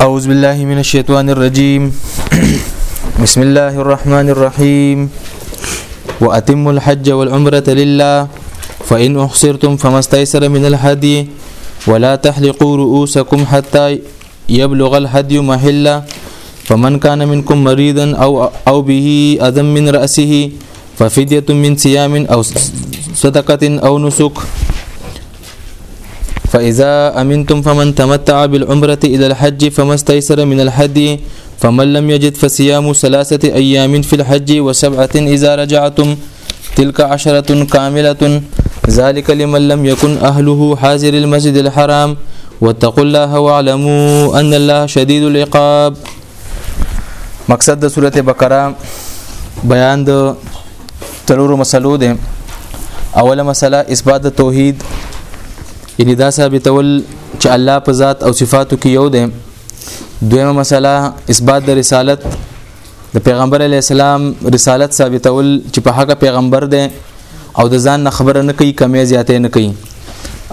أعوذ بالله من الشيطان الرجيم بسم الله الرحمن الرحيم وأتم الحج والعمرة لله فإن أحصرتم فما استيسر من الهدي ولا تحلقوا رؤوسكم حتى يبلغ الهدي محلة فمن كان منكم مريضا أو, أو به أذى من رأسه ففدية من صيام أو صدقة أو نسك فإذا أمنتم فمن تمتع بالعمرة إلى الحج فما استيسر من الحج فمن لم يجد فصيام ثلاثة أيام في الحج وسبعة إذا رجعتم تلك عشرة كاملة ذلك لمن لم يكن أهله حاضر المسجد الحرام واتقوا الله واعلموا أن الله شديد العقاب مقصد د سورته بقره بیان د تلورو مسلو ده اوله مسله اثبات د توحید یعنی دا ثابتول چې الله په ذات او صفاتو کې یو ده دویمه مسله اثبات د رسالت د پیغمبر علی السلام رسالت ثابتول چې په حق پیغمبر ده او د ځان خبره نه کوي کمی زیاتې نه کوي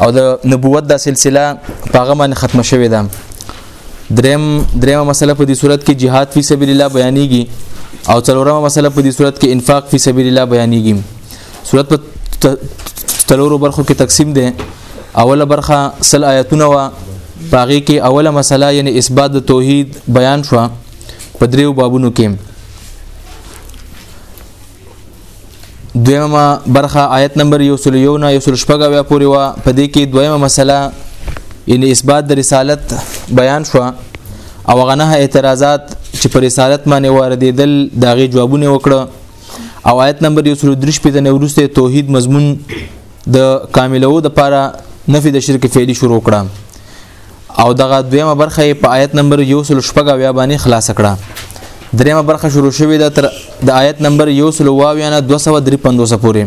او د نبوت دا سلسله په هغه باندې ختمه شوې ده دریم دریمه مسله په دې صورت کې jihad فی سبیل الله بیانېږي او څلورمه مسله په دې صورت کې انفاق فی سبیل الله بیانېږي صورت په تلورو برخو کې تقسیم ده اوله برخه سل آیاتونه وا پاغي کې اوله مسله یعنی اثبات د توحید بیان شو په دریو بابونو کې دویمه برخه آیت نمبر یو سل یو نه یو سل شپږه بیا پورې وه په دې کې دویمه مسله ان اثبات د رسالت بیان شو او غنه اعتراضات چې پر رسالت باندې واردېدل داغه جوابونه وکړه او آیت نمبر یو سل درش په دنه ورسته توحید مضمون د کاملو د لپاره نفي د شرک فعلی شروع کړه او دغه دویمه برخه یې په آیت نمبر یو سل شپږ اویا باندې خلاص کړه دریمه برخه شروع شوې ده تر د آیت نمبر یو سل واویا نه 253 پورې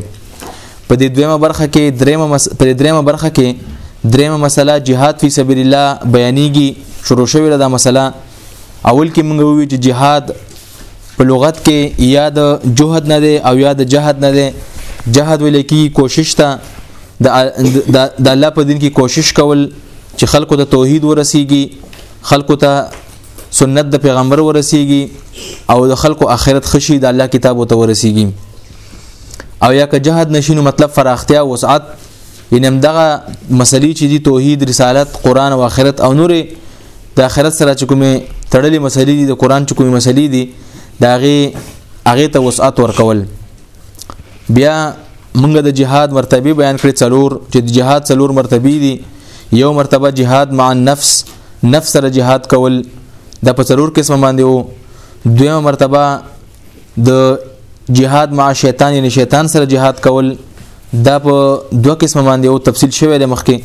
په دې دویمه برخه کې دریمه مس... په دریمه برخه کې دریمه مسله جهاد فی سبیل الله بیانېږي شروع شوې ده دا مسله اول کې موږ وی چې جهاد په لغت کې یا د جهد نه دی او یا د جهد نه دی جهد ویل کی کوشش ته د الله په دین کې کوشش کول چې خلکو ته توحید ورسیږي خلکو ته سنت د پیغمبر ورسیږي او د خلکو آخرت خشي د الله کتاب ته ورسیږي او یا که جهاد نشینو مطلب فراختیا وسعت ینم دغه مسلې چې دی توحید رسالت قران او آخرت او نورې د آخرت سره چې کومې تړلې مسلې دي د قران چې کومې مسلې دي دا غي هغه ته وسعت ورکول بیا موږ د جهاد مرتبه بیان کړې څلور چې د جهاد څلور مرتبه دي یو مرتبه جهاد مع النفس نفس سره جهاد کول د په څلور قسمه باندې وو دویمه مرتبه د جهاد مع شیطان یعنی شیطان سره جهاد کول دا په دوه قسمه باندې او تفصیل شوی دی مخکې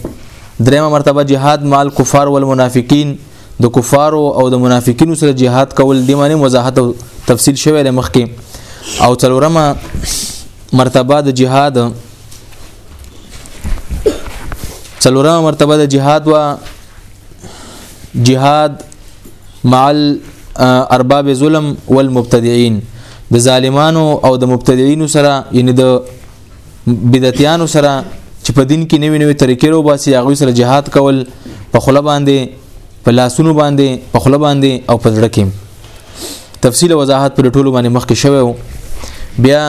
دریمه مرتبه جهاد مال کفار والمنافقین د کفارو او د منافقینو سره جهاد کول دی معنی وضاحت او تفصیل شوی دی مخکې او څلورمه مرتبه د جهاد څلورمه مرتبه د جهاد وا جهاد مع ارباب ظلم والمبتدعين د ظالمانو او د مبتدعين سره یعنی د بدعتیانو سره چې په دین کې نوې نوې طریقې رو باسي هغه سره جهاد کول په خله باندې په لاسونو باندې په خله باندې او په زړه کې تفصیل وضاحت پر ټولو باندې مخکې شوی وو بیا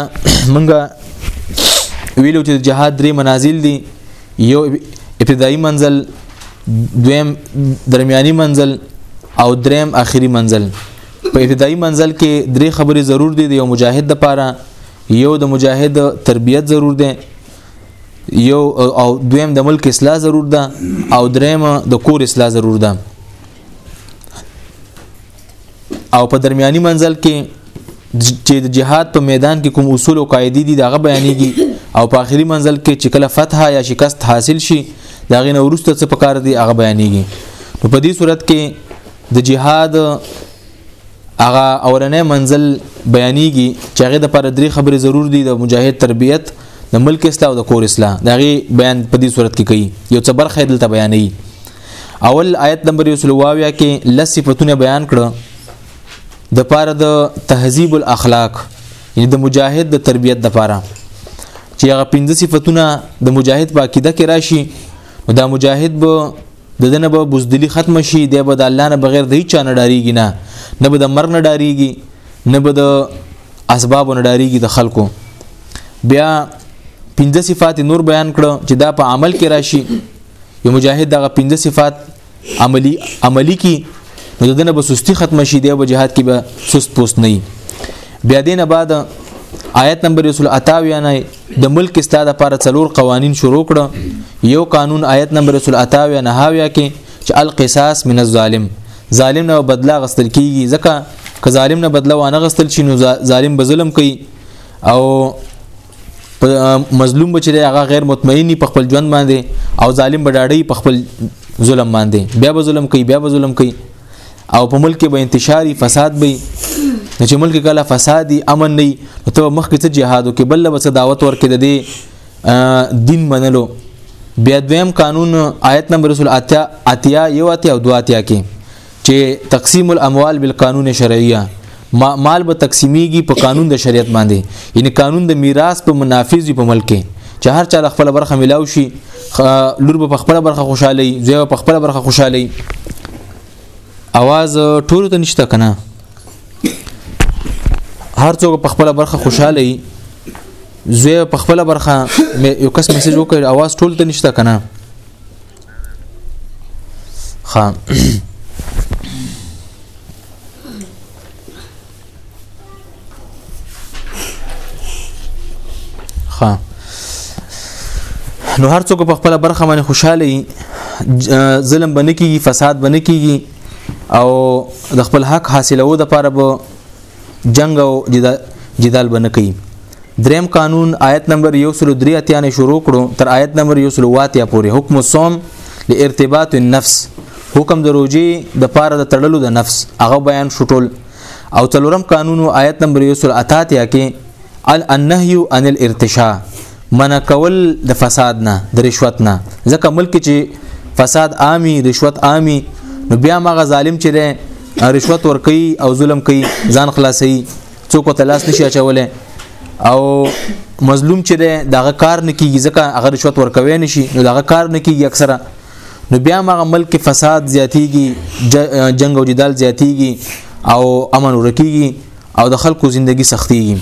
منګه ویلو چې جهاد درې منازل دي یو ابتدایي منزل دویم درمیاني منزل او دریم اخري منزل په ابتدایي منزل کې درې خبرې ضرور دي د یو مجاهد د پاره یو د مجاهد تربیت ضرور دی یو او دویم د ملک اصلاح ضرور ده او دریم د کور اصلاح ضرور ده او په درمیاني منزل کې چې د جهاد په میدان کې کوم اصول او قاعده دي دغه بیانېږي او په آخري منزل کې چې کله فتح یا شکست حاصل شي دا غي نو ورسته څه پکار دي هغه بیانېږي نو په دې صورت کې د جهاد هغه اورنې منزل بیانېږي چې هغه د پر درې خبرې ضرور دي د مجاهد تربیت د ملک اصلاح او د کور اصلاح دا غي بیان په دې صورت کې کوي یو څه برخه دلته بیانېږي اول آیت نمبر یو سلواویا کې لس صفاتونه بیان کړه د پاره د تهذیب الاخلاق یعنی د مجاهد د تربیت د پاره چې هغه پنځه صفاتونه د مجاهد په عقیده کې راشي نو دا مجاهد به د دنه به بوزدلی ختم شي دی به د الله نه بغیر د هیڅ نه ډاریږي نه نه به د مرګ نه ډاریږي نه به د اسباب نه ډاریږي د خلکو بیا پنځه صفات نور بیان کړو چې دا په عمل کې راشي یو مجاهد دغه پنځه صفات عملی عملی کی نو دنه به سستی ختم شي دی به جهاد کې به سست پوست نه بیا دینه بعد آیت نمبر 28 نه د ملک استاد لپاره څلور قوانین شروع کړه یو قانون آیت نمبر 28 نه هاویا کې چې القصاص من الظالم ظالم نه بدلا غستل کیږي ځکه که ظالم نه بدلا وانه غستل شي نو ظالم به ظلم کوي او مظلوم بچی دی هغه غیر مطمئنی په خپل ژوند باندې او ظالم بډاړی په خپل ظلم باندې بیا به ظلم کوي بیا به ظلم کوي او په ملک به انتشاري فساد به نو چې ملک کله فسادي امن نه نو ته مخکې څه جهاد او کې بل به څه دعوت ورکې د دې دین منلو بیا دویم قانون آیت نمبر رسول اتیا اتیا یو اتیا او دو اتیا کې چې تقسیم الاموال بالقانون شرعیه مال به تقسیمیږي په قانون د شریعت باندې یعنی قانون د میراث په منافذ په ملک کې چې هر چا خپل برخه ملاو شي لور به خپل برخه خوشاله وي زوی به خپل برخه خوشاله وي اواز ټول ته نشته کنه هر څوک په خپل برخه خوشاله وي زوی په خپل برخه یو کس میسج وکړ اواز ټول ته نشته کنه خان خان نو هر څوک په خپل برخه باندې خوشاله وي ظلم بنه کیږي فساد بنه کیږي او د خپل حق حاصلو د پاره به جنگ او جدال بنه کوي دریم قانون آیت نمبر 103 اتیا نه شروع کړو تر آیت نمبر 108 پورې حکم الصوم لارتباط النفس حکم د روزي د پاره د تړلو د نفس هغه بیان شټول او تلورم قانون آیت نمبر 108 کې النهي عن الارتشاء منع کول د فساد نه د رشوت نه ځکه ملک چې فساد عامي رشوت عامي نو بیا مغه ظالم چې رشوت ور کوي او ظلم کوي ځان خلاصي څوک ته لاس نشي اچولې او مظلوم چې ده دغه کار نه کیږي ځکه هغه رشوت ور کوي نشي نو دغه کار نه کیږي اکثره نو بیا مغه ملک کې فساد زیاتیږي جنگ او جدال زیاتیږي او امن ورکیږي او د خلکو ژوندۍ سختيږي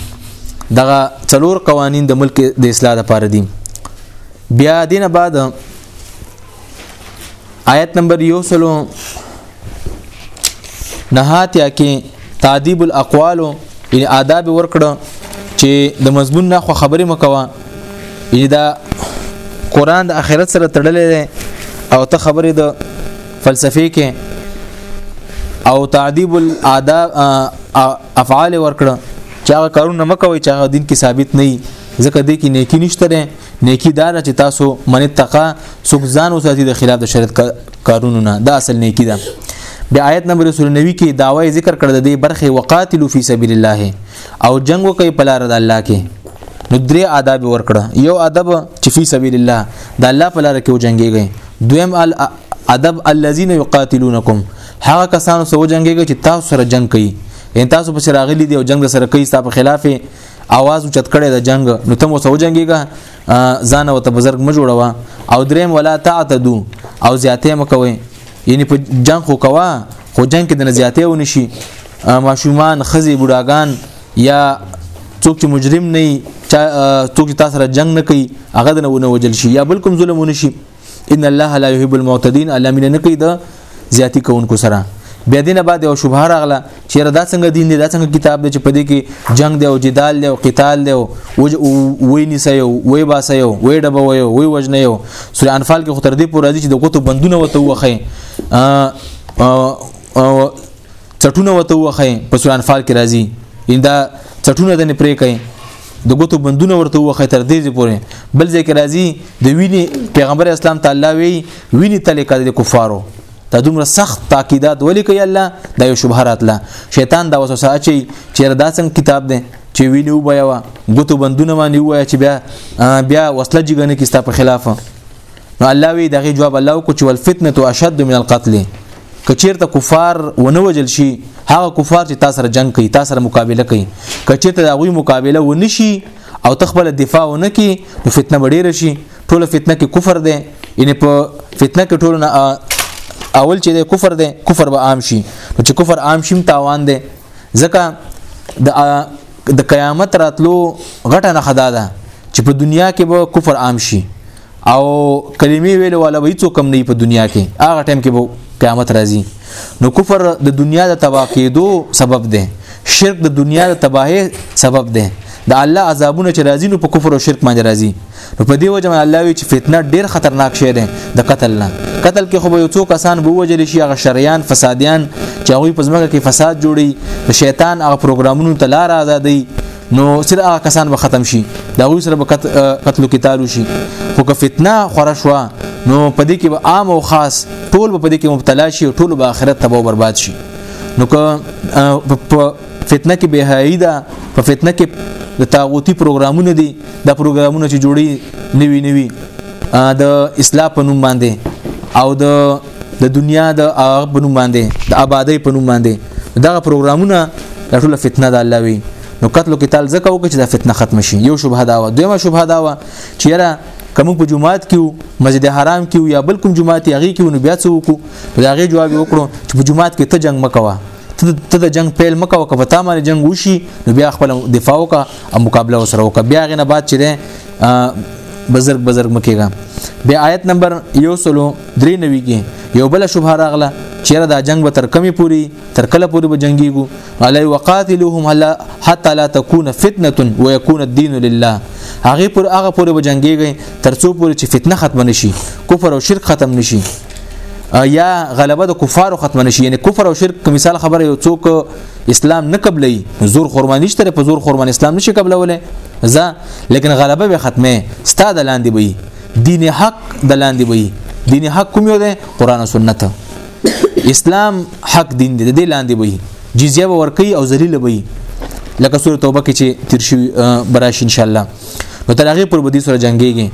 دغه څلور قوانين د ملک د اصلاح لپاره دي بیا دینه بعد آیت نمبر یو سلو نهاتیا کې تعذیب الاقوال یعنی آداب ورکړه چې د مضمون نه خو خبرې مکوه یعنی دا قران د اخرت سره تړلې ده او ته خبرې د فلسفي کې او تعذیب الاداب افعال ورکړه چې هغه کارونه مکوي چې هغه دین کې ثابت نه وي ځکه دې کې نیکی نشته نیکی دار چې تاسو من تقا سوک ځان وساتي د خلاف د شریعت کارونو نه دا اصل نیکی ده بیا آیت نمبر 90 کې داوی ذکر کړ د دې برخه وقاتلو فی سبیل الله او جنگ وکي په لار د الله کې نو درې آداب ورکړه یو ادب چې فی سبیل الله د الله په لار کې وجنګيږي دویم ادب الذين يقاتلونكم هغه کسانو سره وجنګيږي چې تاسو سره جنگ کوي ان تاسو په سراغلی دی او جنگ سره کوي تاسو په خلاف आवाज اوچت کړي د جنگ نو تم وسو جنگيږي ځان او ته بزرګ م جوړوه او دریم ولا تعتدو او زیاتې مکوي یعنی په جنگ خو کوا خو جنگ کې د زیاتې و نشي ماشومان خزي بډاګان یا څوک چې مجرم نه څوک تاسو سره جنگ نه کوي هغه نه ونه وجل شي یا بل کوم ظلم ونه شي ان الله لا يحب المعتدين الله مين نه کوي د زیاتی کوونکو سره بیا دینه بعد او شوبه راغله چې را دا څنګه دین دی دا څنګه کتاب دی چې په دې کې جنگ دی او جدال دی او قتال دی او وې نسایو وې باسایو وې ډبه وې وې وجنه یو سورې انفال کې خطر دې پور راځي چې د کوتو بندونه وته وخه چټونه وته وخه په سورې انفال کې راځي اندا چټونه د نه پرې کوي د ګوتو بندونه ورته وخی تر دې پورې بل ځای کې راځي د ویني پیغمبر اسلام تعالی وی ویني تل کړه د کفارو دا دومره سخت تاکیدات ولي کوي الله دا یو شبهه راتله شیطان دا وسوسه اچي چې دا څنګه کتاب دی چې ویلی و بیا وا ګوتو بندونه باندې وای چې بیا بیا وسله جګنه کیستا په خلاف نو الله وی دغه جواب الله کو چې ول فتنه اشد من القتل کچیرته کفار ونه وجل شي هغه کفار چې تاسو سره جنگ کوي تاسو سره مقابله کوي کچیرته د غوي مقابله ونه شي او تخبل دفاع ونه کی نو فتنه وړي شي ټوله فتنه کې کفر ده ان په فتنه کې ټوله اول چې د کفر ده کفر به عام شي چې کفر عام شي تاوان ده ځکه د د قیامت راتلو غټه نه خدا ده چې په دنیا کې به کفر عام شي او کلمې ویل والا به هیڅ کم نه په دنیا کې هغه ټیم کې به قیامت راځي نو کفر د دنیا د تباہ کېدو سبب دی شرک د دنیا د تباہی سبب دی د الله عذابونه چې راځي نو په کفر او شرک باندې راځي نو په دې وجه باندې الله وی چې فتنه ډیر خطرناک شی دی د قتل نه قتل کې خو به یو څو کسان به وجل شي هغه شریان فسادیان چې هغه په ځمکه کې فساد جوړي د شیطان هغه پروګرامونو ته لار آزادي نو سره هغه کسان به ختم شي دا غوي سره به قتل قتال شي خو که فتنه خورا شو نو پدې کې به عام او خاص ټول به پدې کې مبتلا شي او ټول به آخرت تباہ او برباد شي نو که فتنه کې بهایي ده په فتنه کې د تاغوتی پروګرامونه دي د پروګرامونه چې جوړي نوي نوي د اصلاح په نوم باندې او د د دنیا د هغه په نوم باندې د آبادی په نوم باندې دغه پروګرامونه د ټوله فتنه د الله وی نو قتل قتال زکه وکړي چې دا فتنه ختم شي یو شبهه دا و دویمه شبهه دا و چې یاره کوم په جمعات کې مسجد حرام کې یا بل کوم جمعات یغي کې نو بیا څه وکړو دا غي جواب وکړو چې په جمعات کې ته جنگ مکوه ته د جنگ پیل مکه وکه په تامه جنگ وشي نو بیا خپل دفاع وکه او مقابله وسره وکه بیا غنه بعد چې ده بزرګ بزرګ مکیږي بیا آیت نمبر 1 درې نوي کې یو بل شبهه راغله چیرې دا جنگ به تر کمی پوری تر کله پوری به جنگیږو علی وقاتلوهم حتا لا تكون فتنه ويكون الدين لله هغه پر هغه پوری به جنگیږي تر څو پوری چې فتنه ختم نشي کفر او شرک ختم نشي یا غلبه د کفارو ختم نشي یعنی کفر او شرک کوم مثال خبره یو څوک اسلام نه قبلای زور خورمانی شته په زور خورمان اسلام نشي قبلولای ځا لیکن غلبه به ختمه ستاده لاندې وي دین حق د لاندې وي دین حق کوم یو دی قران او سنت اسلام حق دین دی د لاندې وي جزیه ورکي او ذلیل وي لکه سوره توبه کې چې تیر شي براش ان شاء الله نو تر هغه پر بدی سره جنگيږي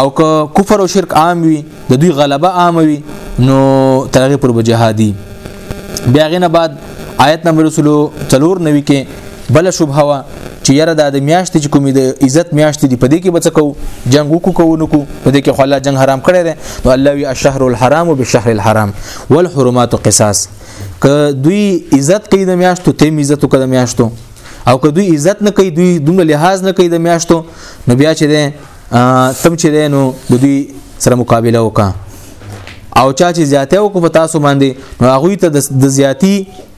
او که کفر او شرک عام وي د دوی غلبه عام وي نو تر هغه پر جهادي بیا غنه بعد آیت نمبر 3 نوي کې بل شبهه وا چې یره د میاشتې چې کومې د عزت میاشتې دی په دې کې بچکو جنگ وکړو کو نو کو په دې کې خو الله جنگ حرام کړی دی نو الله وی الشهر الحرام بالشهر الحرام والحرمات قصاص که دوی عزت کوي د میاشتو تیم عزت کوي د میاشتو او که دوی عزت نه کوي دوی دومره لحاظ نه کوي د میاشتو نو بیا چې ده تم چې ده نو د دوی سره مقابله وکا او چا چې زیاته وکړه په تاسو باندې نو هغه ته د زیاتی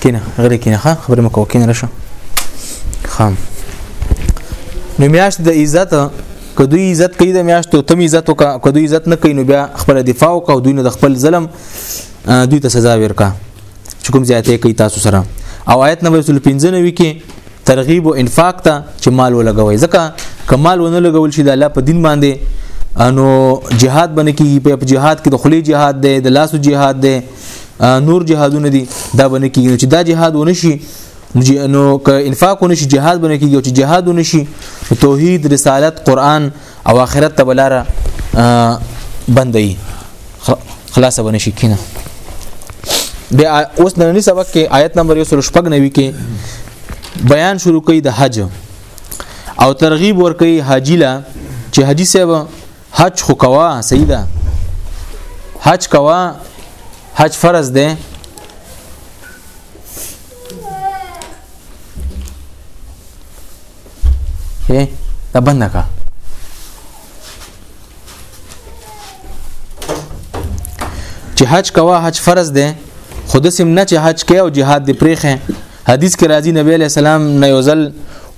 کینه غلی کینه ښه خبرې مکو کینه راشه خام نو میاشت د عزت کدو عزت کوي د میاشتو تم عزت وکا کدو عزت نه کوي نو بیا خپل دفاع وکاو دوی نه د خپل ظلم دوی ته سزا ورکا چې کوم زیاتې کوي تاسو سره او آیت نمبر 15 کې ترغیب او انفاق ته چې مال ولګوي ځکه کمال ونه لګول شي د الله په دین باندې انو جهاد باندې کې په جهاد کې د خلی جهاد دی د لاسو جهاد دی نور جهادونه دي دا باندې کیږي چې دا جهاد ونشي نو که انفاق ونشي جهاد باندې کیږي چې جهاد ونشي توحید رسالت قران او آخرت ته بلاره بندي خلاصه ونشي کینه بیا اوس د نن سبق کې آیت نمبر 190 کې بیان شروع کړي د حج او ترغیب ورکړي حاجی لا چې حاجی صاحب حج خو کوا صحیح ده حج کوا حج فرض ده اے دا بند کا چې حج کوا حج فرض ده خود سم نه چې حج کې او jihad دی پرېخه حدیث کې راځي نبی علیہ السلام نه یوزل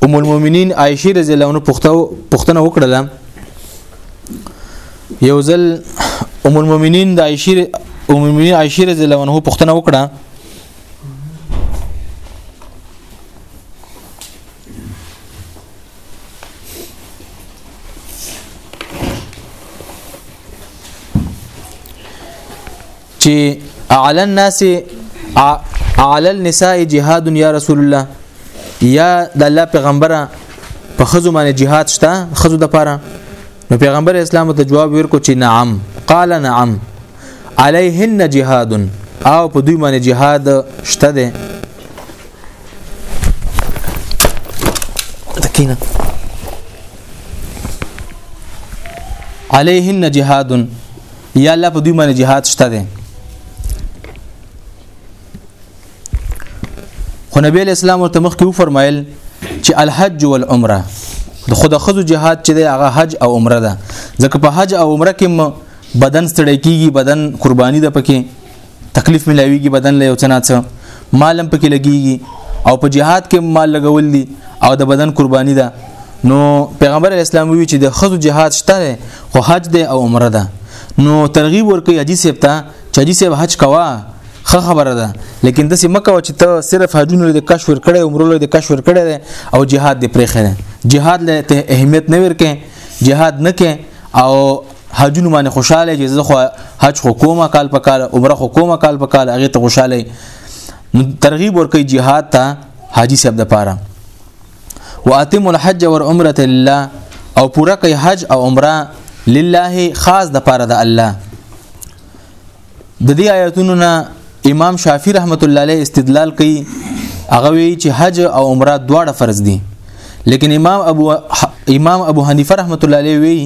ام المؤمنین عائشه رضی الله عنها پوښتنه وکړه یو ځل ام المؤمنین د عائشه ام المؤمنین عائشه رضی الله عنها پوښتنه وکړه چې اعلی الناس اعلی النساء جهاد یا رسول الله یا د الله پیغمبره په خزو باندې جهاد شته خزو د پاره نو پیغمبر اسلام ته جواب ورکو چې نعم قال نعم علیهن جهاد او په دوی باندې جهاد شته ده تکینه علیهن جهاد یا الله په دوی باندې جهاد شته دی خو نبی اسلام ورته مخکې و فرمایل چې الحج والعمره د خود خزو جهاد چې دی هغه حج او عمره ده ځکه په حج او عمره کې بدن ستړی کیږي بدن قرباني ده پکې تکلیف ملاویږي بدن له یو څه نه څه مالم پکې لګیږي او په جهاد کې مال لګول دي او د بدن قرباني ده نو پیغمبر اسلام وی چې د خزو جهاد شته خو حج ده او عمره ده نو ترغیب ورکړي حجی صاحب ته چې حجی صاحب حج کوا خه خبره ده لیکن د سیمه کو چې ته صرف حجونو د کشف ور کړې عمرو له د کشف ور کړې او جهاد دې پرې خره جهاد له ته اهمیت نه ورکې جهاد نه کې او حجونو باندې خوشاله چې زه خو حج خو کومه کال په کال عمره خو کومه کال په کال هغه ته خوشاله ترغیب ورکړي jihad ته حاجی صاحب د پاره واتم الحج والعمره لله او پورا کوي حج او عمره لله خاص د پاره د الله د دې آیاتونو نه امام شافعي رحمت الله علیه استدلال کوي هغه وی چې حج او عمره دواړه فرض دي لیکن امام ابو امام ابو حنیفه رحمت الله علیه وی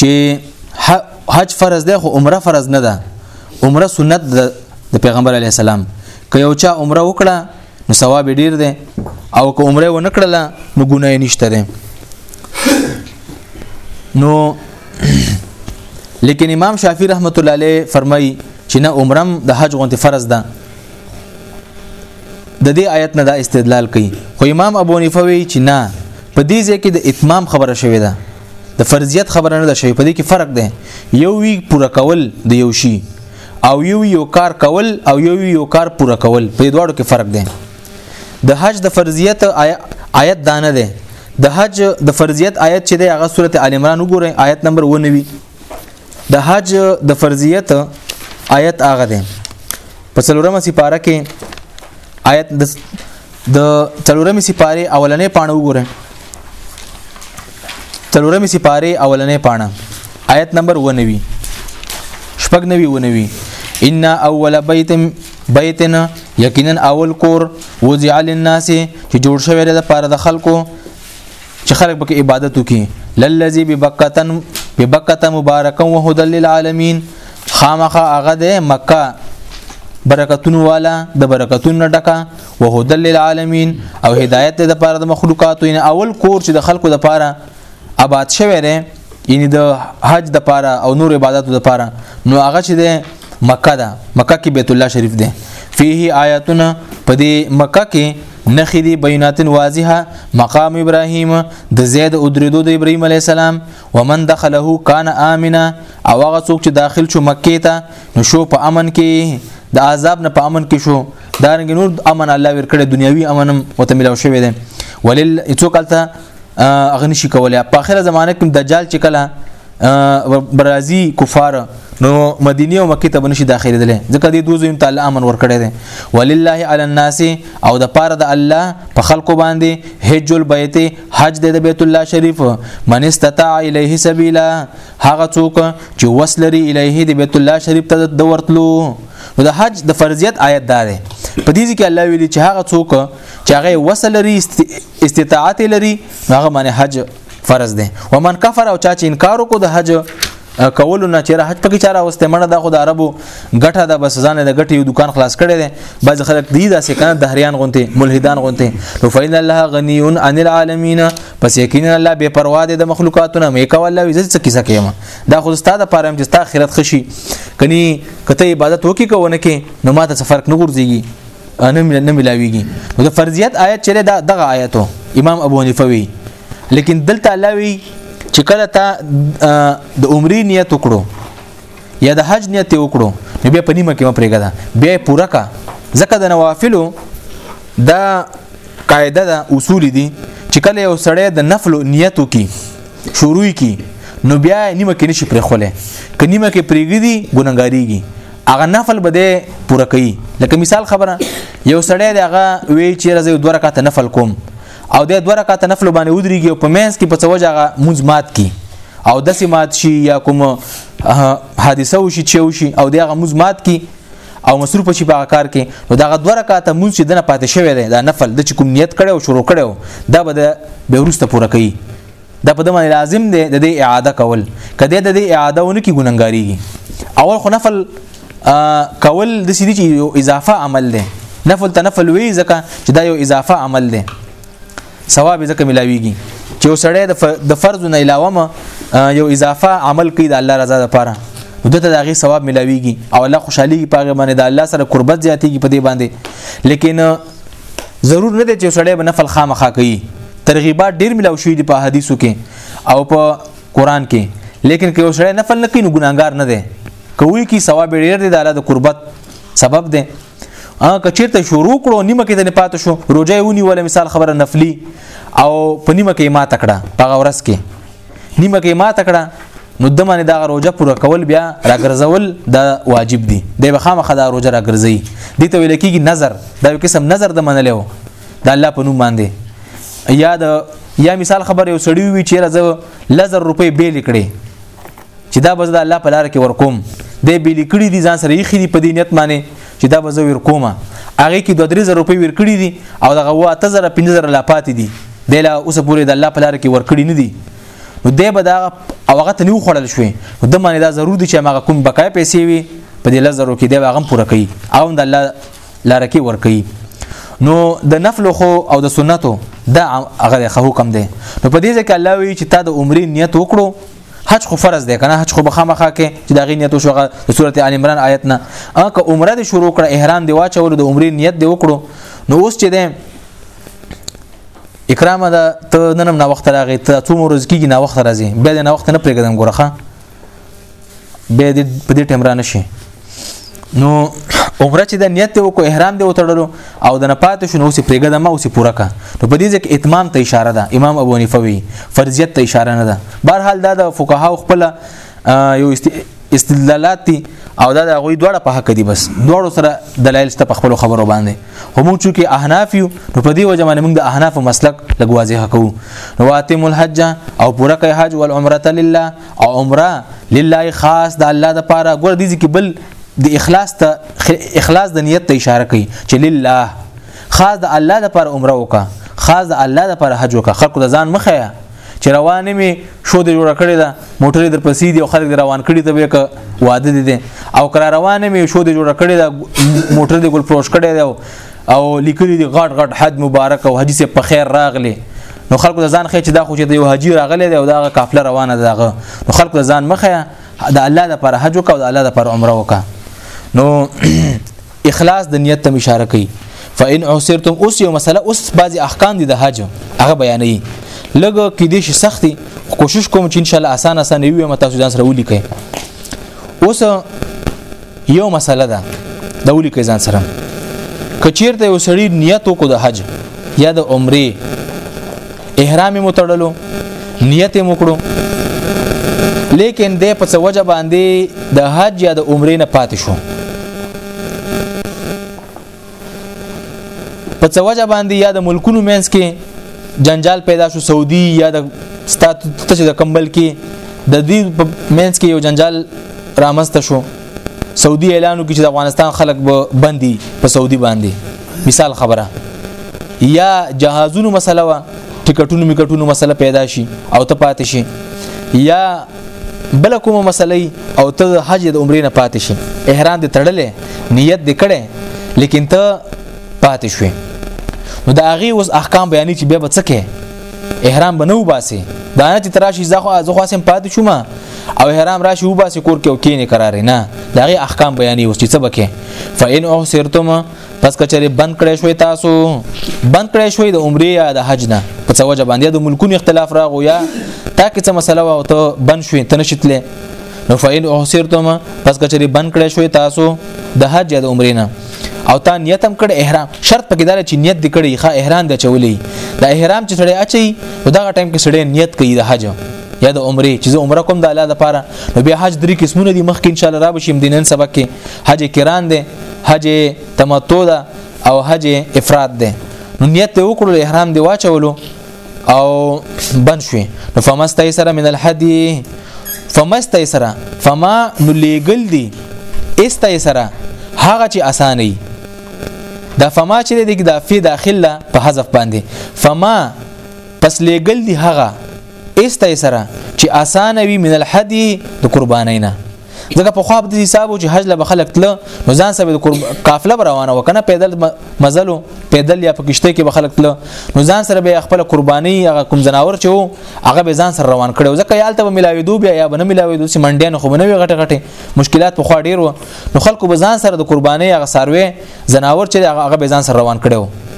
چې حج فرض ده خو عمره فرض نه ده عمره سنت ده د پیغمبر علی السلام که یو چا عمره وکړه نو ثواب ډیر دی او که عمره و نکړله نو ګناه نشته دی نو لیکن امام شافعی رحمت الله علیه فرمایي چې نه عمرم د حج غونته فرض ده د دې آیت نه دا استدلال کوي خو امام ابو حنیفه وی چې نه په دې ځای کې د اتمام خبره شوې ده د فرضیت خبره نه ده شوې په دې کې فرق ده یو وی پوره کول د یو شی او یو یو کار کول او یو یو کار پوره کول په دواړو کې فرق دی د حج د فرضیت آیت دانه دی د حج د فرضیت آیت چې دی هغه سورته ال عمران وګورئ آیت نمبر 19 د حج د فرضیت آیت هغه دی په څلورمه سپاره کې آیت د د څلورمې سپاره اولنې پاڼه وګورئ څلورمې سپاره اولنې پاڼه آیت نمبر 19 شپږ نوي ونوي ان اول بیت بیتنا یقینا اول کور وضع للناس چې جوړ شوی د پاره د خلکو چې خلک پکې عبادت وکړي للذي ببکتن ببکته مبارکا وهدى للعالمین خامخه هغه د مکه برکتونو والا د برکتونو ډکه وهدل للعالمین او هدایت د لپاره د مخلوقاتو ان اول کور چې د خلکو د لپاره آباد شوی دی یعنی د حج د لپاره او نور عبادتو د لپاره نو هغه چې دی مکه ده مکه کې بیت الله شریف دی فيه آیاتنا په دې مکه کې نخې دی بینات واضحه مقام ابراهیم د زید او درېدو د ابراهیم علی السلام ومن دخله کان امنه او هغه څوک چې داخل شو مکه ته نو شو په امن کې د عذاب نه په امن کې شو دا رنګ نور امن الله ورکړي دنیوي امنم متملاو شوی دی ولل څوکلته اغنی شي کولای په اخره زمانه کې دجال چې کله برازي کفار نو مدینه او مکه ته بنشي داخلي دي ځکه دې دوه زم تعالی امن ور کړی دي ولله علی الناس او د پاره د الله په خلکو باندې حج البیت حج د بیت الله شریف من استطاع الیه سبیلا هغه څوک چې وسلري الیه د بیت الله شریف ته د ورتلو نو د حج د فرضیت آیت دا دی په دې کې الله ویلي چې هغه څوک چې هغه وسل لري استطاعت لري هغه باندې حج فرض دی ومن کفر او چا چې انکار وکړو د حج کولو نه چې حج پکې چاره واستې مړه د خو د عربو ګټه د بس ځان د ګټې یو دکان خلاص کړي دي بعض خلک دی داسې کنه دهریان غونته ملحدان غونته نو فین الله غنی عن العالمین پس یقینا الله بے پروا دی د مخلوقاتو نه مې کوله وزت څه کیسه کېما دا خو ستاده پاره چې ستا اخرت خشي کني کته عبادت وکي کو نه کې نو ماته څه فرق نه ګرځيږي نه نه ملاويږي نو د فرضيت آیت چره دا دغه آیتو امام ابو حنیفه وی لیکن دلته الله وی چې کله تا د عمرې نیت وکړو یا د حج نیت وکړو نو بیا په نیمه کې ما پرېګه ده بیا پوره کا ځکه د نوافلو دا قاعده ده اصول دي چې کله یو سړی د نفل نیت وکي شروع کی نو بیا نیمه کې نشي پرې خوله که نیمه کې پرېګدي ګناګاریږي هغه نفل بده پوره کوي لکه مثال خبره یو سړی دی هغه وی چې راځي دوه رکعات نفل کوم او د دوه رکعات نفل باندې ودرېږي او په مینس کې په څوجه هغه مونږ مات کی او دسې مات شي یا کوم حادثه وشي چې وشي او دغه مونږ مات کی او مصروف شي په هغه کار کې نو دغه دوه رکعاته مونږ چې دنه پاتې شوی دی دا نفل د چې کوم نیت کړو شروع کړو دا به به ورسته پوره کوي دا په دمه لازم دی د دې اعاده کول کله د دې اعاده ونکي ګننګاریږي اول خو نفل کول د سړي چې یو اضافه عمل دی نفل تنفل وی ځکه چې دا یو اضافه عمل دی ثواب ځکه ملاويږي چې یو سړی د فرض نه علاوه ما یو اضافه عمل کوي د الله رضا لپاره دته د هغه ثواب ملاويږي او الله خوشحالي په هغه باندې د الله سره قربت زیاتېږي په دې باندې لیکن ضرور نه دی چې سړی به نفل خامخا کوي ترغیبات ډیر ملاو شوي دي په حدیثو کې او په قران کې لیکن که سړی نفل نه کوي نو ګناګار نه دی کوي کی ثواب ډیر دی د الله د قربت سبب دی ا کچیرته شروع کړو نیمه کې د پاتې شو روزه ونی ول مثال خبره نفلی او په نیمه کې ما تکړه په ورس کې نیمه کې ما تکړه نو د باندې دا روزه پوره کول بیا راګرځول دا واجب دی د بخامه خدا روزه راګرځي دي ته ویل کېږي نظر دا یو قسم نظر د منلو د الله په نوم باندې یا د یا مثال خبره یو سړی وی چې راځه لزر روپۍ بیل کړي چې دا بز د الله په لار کې ورکوم د بیل کړي دي ځان سره یې خېری په دې نیت باندې چې دا بز ور کوم هغه کې 2000 روپۍ ور کړی دي او دغه وا 3000 15000 لا پاتې دي د لا اوس پورې د الله په لار کې ور کړی نه دي نو دی به دا او هغه ته نیو خړل شوې نو د معنی دا ضرور دي چې هغه کوم بقای پیسې وي په دې لزرو کې دی هغه پوره کوي او د الله لار کې ور کوي نو د نفل خو او د سنتو دا هغه حکم دی نو په دې ځکه الله وی چې تا د عمرې نیت وکړو حج خو فرض دی کنه حج خو بخامخه کې چې دا غي نیت وشو د سورته ال عمران آیت نه ا که عمره دې شروع کړه احرام دی واچول د عمرې نیت دی وکړو نو اوس چې ده اکرامه ده ته ننم نه وخت راغی ته څو ورځې کېږي نه وخت راځي بیا نه وخت نه پرېږدم ګورخه به دې په دې ټیم را نشي نو عمره چې د نیت وکړو احرام دی وتړلو او د نپات شنو اوس پرېګه د ما اوس پوره کا نو په دې ځکه اتمام ته اشاره ده امام ابو حنیفه وی فرضیت ته اشاره نه ده بهر حال دا د فقها خپل یو است... استدلالات دي او دا د غوي دوړه په حق دي بس دوړو سره دلایل ست په خپل خبرو باندې هم چې کې احناف یو نو په دې وجه باندې موږ د احناف مسلک لګوازه کوو نو واتم الحج او پوره کوي حج والعمره لله او عمره لله خاص د الله د پاره ګور دي چې بل د اخلاص ته اخلاص د نیت ته اشاره کوي چې لله خاص د الله د پاره عمره وکا خاص د الله د پاره حج وکا خلق د ځان مخه چې روانې می شو د جوړ کړی دا موټر در پسې دی او خلک در روان کړی ته به واده دي او کرا روانې می شو د جوړ کړی دا موټر د ګل پروش کړی دا او لیکلي دي غټ غټ حد مبارک او حدیث په خیر راغلي نو خلکو ځان خې چې دا خو چې د یو حاجی راغلی دی او دا قافله روانه ده هغه نو خلکو ځان مخه د الله لپاره حج وکاو د الله لپاره عمره وکا نو اخلاص د نیت ته اشاره کوي فإن عسرتم اوس یو مسله اوس بعضی احکام دي د حج هغه بیانوي لګه کې دي شي سختي کوشش کوم چې ان شاء الله اسانه اسانه وي متا سودان سره ولیکي اوس یو مسله ده د ولي کې ځان سره کچیرته یو سړی نیت وکړو د حج یا د عمره احرام مو تړلو نیت مو کړو لیکن د په وجه باندې د حج یا د عمره نه پاتې شو په څه وجه باندې یا د ملکونو مینس کې جنجال پیدا شو سعودي یا د ستات چې د کمبل کې د دې مینس کې یو جنجال رامسته شو سعودي اعلانو کې چې د افغانستان خلک به بندي په سعودي باندې مثال خبره یا جهازونو مسله وا ټیکټونو میکټونو مسله پیدا شي او ته پاتې شي یا بل کومه مسلې او ته د حج د عمرې نه پاتې شي احرام دې تړلې نیت دې کړې لیکن ته پاتې شوې نو دا هغه اوس احکام بیانې چې بیا به څه کې احرام بنو باسي دا نه چې تراشي زخه از خو سم پاتې شوم او احرام راشي وباسي کور کې او کینې قرار نه دا غي احکام بیانې اوس چې څه بکې فإن احسرتم پس کچری بند کړی شوی تاسو بند کړی شوی د عمره یا د حج نه په څه وجه باندې د ملکونو اختلاف راغو یا تا کې څه مسله و او ته بند شوی ته نشتله نو فإن احصرتم پس کچری بند کړی شوی تاسو د حج یا د عمره نه او تا نیت هم کړ احرام شرط پکې دار چې نیت دې کړی ښه احرام د چولې دا احرام چې سړی اچي دا ټایم کې سړی نیت کوي د حج یا د عمره چې عمره کوم د الله لپاره نو بیا حج درې قسمونه دي مخکې ان شاء الله را بشیم دینن سبق کې حج کران دی حج تمتع ده او حج افراد ده نو نیت ته وکړو احرام دی واچولو او بن شوي نو فمستیسر من الحدی فمستیسر فما نو لیګل دی استیسر هغه چې اسانه دا فما چې دی دا فی داخله په حذف باندې فما پس لیګل دی هغه استیسر چې اسانه وي من الحدی د قربانینا ځکه په خو به حساب و چې حج له خلک تل نو ځان سره قافله روانه وکنه پیدل مزلو پیدل یا په کشته کې به خلک تل نو ځان سره به خپل قرباني هغه کوم جناور چې وو هغه به ځان سره روان کړو ځکه یالته به ملاوي دوه بیا یا بنه ملاوي دوه منډیان خو بنوي غټه غټه مشکلات په خو ډیر و نو خلکو به ځان سره د قرباني هغه سروي جناور چې هغه به ځان سره روان کړو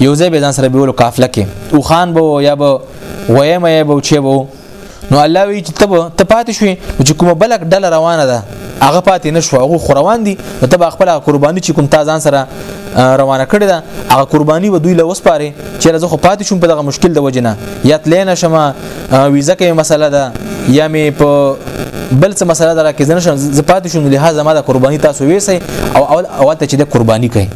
یو ځای به ځان سره به ولو قافله کې او خان به یا به وایمه به چې به نو الله وی چې تب ته پاتې شوې چې کومه بلک ډله روانه ده هغه پاتې نشو هغه خو روان دي نو تب خپل قرباني چې کوم تا ځان سره روانه کړې ده هغه قرباني به دوی له وسپاره چې زه خو پاتې شوم په دغه مشکل د وجنه یا تلین شمه ویزه کې مسله ده یا مې په بل څه مسله ده کې ځنه زه پاتې شوم لهدا ما د قرباني تاسو ویسي او اول اول ته چې د قرباني کوي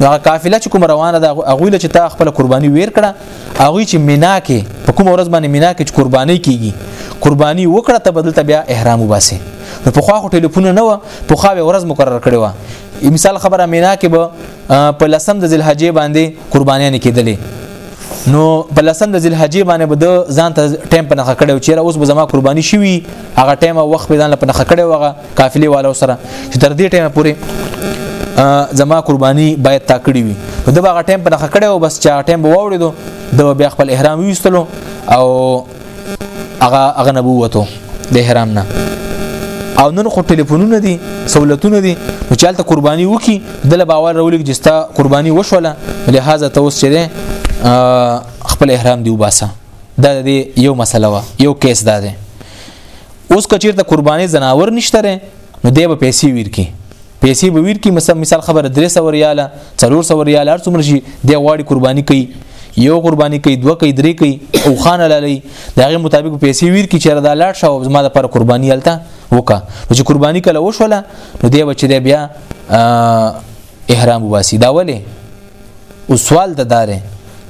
نو قافله چې کوم روانه ده هغه له چې تا خپل قرباني ویر کړه هغه چې مینا کې په کوم ورځ باندې مینا کې قرباني کیږي قرباني وکړه ته بدلته بیا احرام وباسي نو په خواخو ټلیفون نه و په خواوې ورځ مقرر کړی و مثال خبره مینا کې به په لسم د ذلحجې باندې قرباني نه کېدلې نو په لسم د ذلحجې باندې به د ځان ته ټایم په نخ کړو چې اوس به زما قرباني شوي هغه ټایم وخت به ځان په نخ کړو هغه قافلې والو سره چې تر دې ټیمه پورې زما قرباني باید تا کړی وي د باغ ټیم په نخ کړو بس چا ټیم به وړي دو د بیا خپل احرام ویستلو او هغه هغه نبوته د احرام نه او نن خو ټلیفونونه دي سہولتونه دي نو چالت قرباني وکي د باور رولګ جستا قرباني وشوله لہذا توسره خپل احرام دی وباسه دا د یو مسله وا یو کیس دا دی اوس کچیر ته قرباني زناور نشته نو دی به پیسې ویر کی پیسې به ویر کی مثلا مثال خبره 300 ریاله 400 ریاله هر څومره شي دی غواړي قرباني کوي یو قرباني کوي دوه کوي درې کوي او خان لالي دغه مطابق پیسې ویر کی چیرې دا لاړ شاو زما د پر قرباني الته وکا چې قرباني کله وشوله نو دی به چې بیا احرام وباسي دا ولې او سوال د داره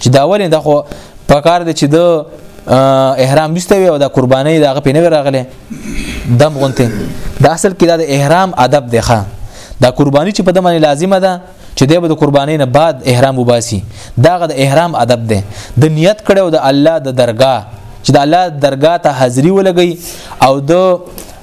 چې دا ولې د خو په کار دی چې د احرام نشته وي او د قرباني دغه په نه راغله دم غونته د اصل کې د احرام ادب دی ښا دا قرباني چې په دمه لازمه ده چې دی به د قرباني نه بعد احرام وباسي داغه د احرام ادب دی د نیت کړو د الله د درگاه چې د الله درگاه ته حاضری ولګي او د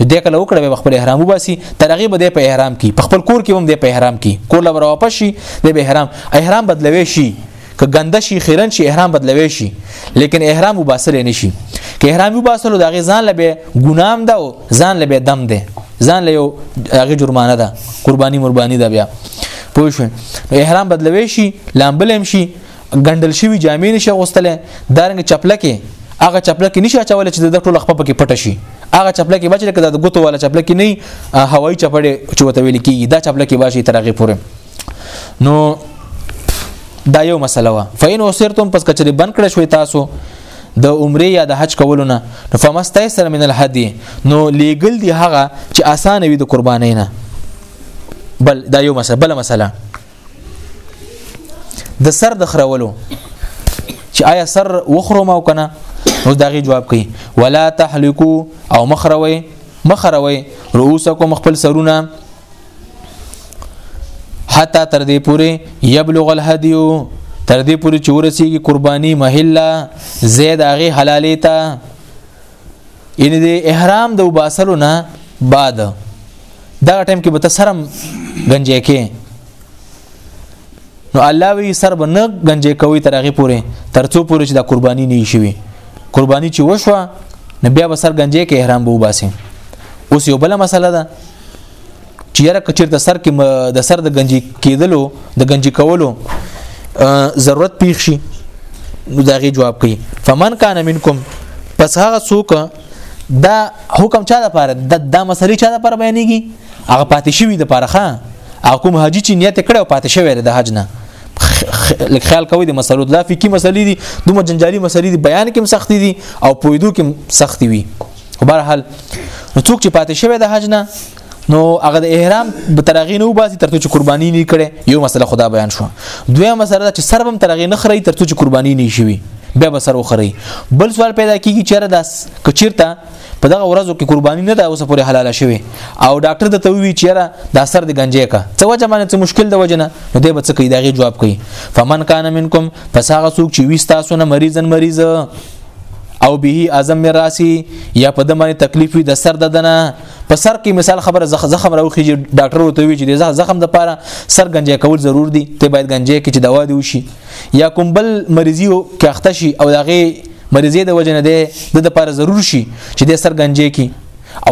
نو دې کله وکړه به خپل احرام وباسي تر هغه به دې په احرام کې په خپل کور کې هم دې په احرام کې کور لور واپس شي دې به احرام احرام بدلوي شي که ګنده شي خیرن شي احرام بدلوي شي لیکن احرام وباسل نه شي که احرام وباسل د هغه ځان لبه ګنام ده او ځان لبه دم ده ځان له هغه جرمانه ده قرباني مرباني ده بیا پوه شو احرام بدلوي شي لامبل هم شي ګندل شوی جامې نشي غوستلې دارنګ چپلکه هغه چپلکه نشي اچول چې د ټولو خپل پکې پټ شي هغه چپلکه بچره کده د ګوتو والا چپلکه نه هوایي چپړې چوته ویل کیږي دا چپلکه باشي ترغه پورې نو دا یو مسله وا فین وسرتم پس کچری بند کړ شوې تاسو د عمره یا د حج کولو نه نو فمستیسر من الهدی نو لیګل دی هغه چې اسانه وي د قربانۍ نه بل دا یو مسله بل مسله د سر د خرولو چې آیا سر وخروم او کنه نو داغي جواب کوي ولا تحلقو او مخروي مخروي رؤوسکم خپل سرونه حتا تر دې پوري يبلغ الهديو تر دې پوري چې ورسیږي قرباني محله زید هغه حلالې ته یعنی د احرام د وباسلو نه بعد دا ټیم کې به ته سرم گنجې کې نو الله وی سر به نه گنجې کوي تر هغه پورې ترڅو پورې چې دا قرباني نه شي وي قرباني چې وشوه نو بیا به سر گنجې کې احرام به وباسي اوس یو بل مسله ده چې یاره کچیر د سر کې د سر د گنجي کېدلو د گنجي کولو ضرورت پیښ شي نو دا غي جواب کوي فمن کان منکم پس هغه څوک دا حکم چا د پاره د دا مسلې چا د پاره بیانېږي هغه پاتې شوی د پاره ښا او کوم حاجی چې نیت کړو پاتې شوی د حج نه لکه خیال کوي د مسلو د فقہی مسلې دي دومره جنجالي مسلې دي بیان کې سختي دي او پویدو کې سختي وي خو بهرحال څوک چې پاتې شوی د حج نه نو هغه د احرام به ترغی نه وباسي ترڅو چې قرباني نه کړي یو مسله خدا بیان شو دویمه مسله چې سر هم ترغی نه خري ترڅو چې قرباني نه شي بیا به سر وخري بل سوال پیدا کیږي چیرې داس کچیرته په دغه ورځو کې قرباني نه ده اوس پورې حلاله شوی او ډاکټر ته وی چیرې دا سر د گنجې کا څه وجه باندې څه مشکل د وجنه نو دی به څه کوي داغه جواب کوي فمن کان منکم پس هغه څوک چې وي تاسو نه مریضن مریض او به اعظم راسي یا په دمه تکلیف وي د سر ددنه په سر کې مثال خبره زخم راوخیږي ډاکټر ورته وی چې د زخم د پاره سر گنجې کول ضرور دي ته باید گنجې کې چې دوا دی وشي یا کوم بل مریضي کې اخته شي او دغه مریضي د وجنه ده د لپاره ضرور شي چې د سر گنجې کې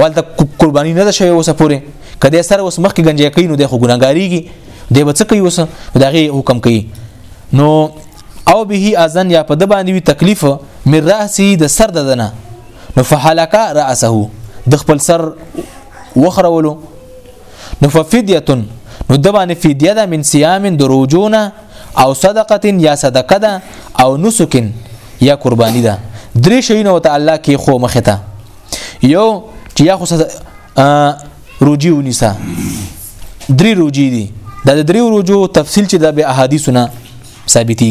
اول ته قرباني نه ده شوی اوسه پوره کله سر اوس مخ کې گنجې کوي نو د خو ګناګاریږي دی به څه کوي اوسه دغه حکم کوي نو او به اذن یا په د باندې تکلیف مر راسی د سر ددنه نو فحلق راسه د خپل سر وخرولو نو ففدیه نو د باندې فدیه ده من صيام دروجونه او صدقه یا صدقه ده او نسک یا قربانی ده درې شیونه او تعالی کې خو مخه ته یو چې یا خو روجي ونیسا درې روجي دي دا د درې روجو تفصیل چې د به احادیثونه ثابتي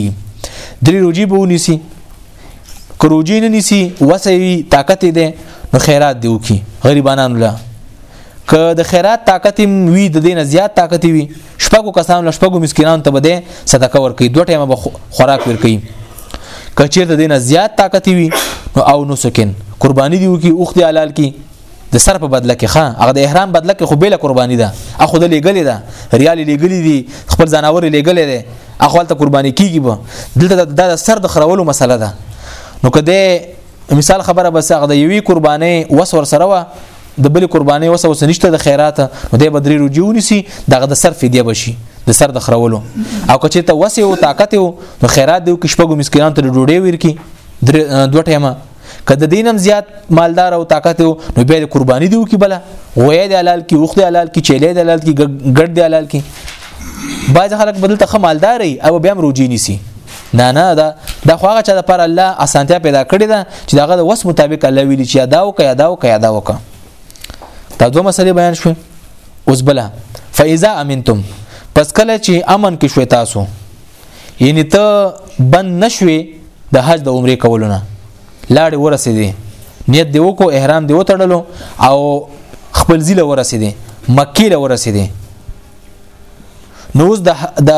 درې روجي به ونیسي کروجی نه نیسی وسوي طاقت دی نو خیرات دی وکي غریبانو له که د خیرات طاقت وي د دینه زیات طاقت وي شپږو کسانو شپږو مسکینانو ته بده صدقه ورکړي دوه ټیمه به خوراک ورکړي کچیر د دینه زیات طاقت وي او نو سکن قرباني دی وکي اوخ دی حلال کی د سر په بدله کې ښه هغه د احرام بدله کې خو بیل قرباني ده اخو د لګلې ده ریال لګلې دي خپل ځناور لګلې ده اخو ته قرباني کیږي به دلته د سر د خرولو مسله ده نو کده مثال خبره بس هغه د یوې قرباني وس ور سره و د بل قرباني وس وس نشته د خیرات نو د بدري رجوع نسی دغه د صرف دی بشي د سر د خرولو او کچې ته وسه او طاقت او خیرات دی او کښبګو مسکینان ته ډوډۍ ورکی دوه ټیمه کله دینم زیات مالدار او طاقت نو بیا قرباني دیو کی بلا غوې د حلال کی وخت حلال کی چيلې د حلال کی ګډ د حلال کی باز خلک بدل ته مالدار او بیا هم روجي نيسي نه نه دا د خو هغه چا د پر الله اسانتیا پیدا کړی دا چې داغه د وس مطابق الله ویلی چې ادا او کیا ادا او کیا ادا وکړه دا دوه مسلې بیان شوې اوس بل فاذا امنتم پس کله چې امن کې شوي تاسو یعنی ته بند نشوي د حج د عمره کولو نه لاړې ورسېدې نیت دی وکړو احرام دی وتړلو او خپل ځله ورسېدې مکې له ورسېدې نو اوس د د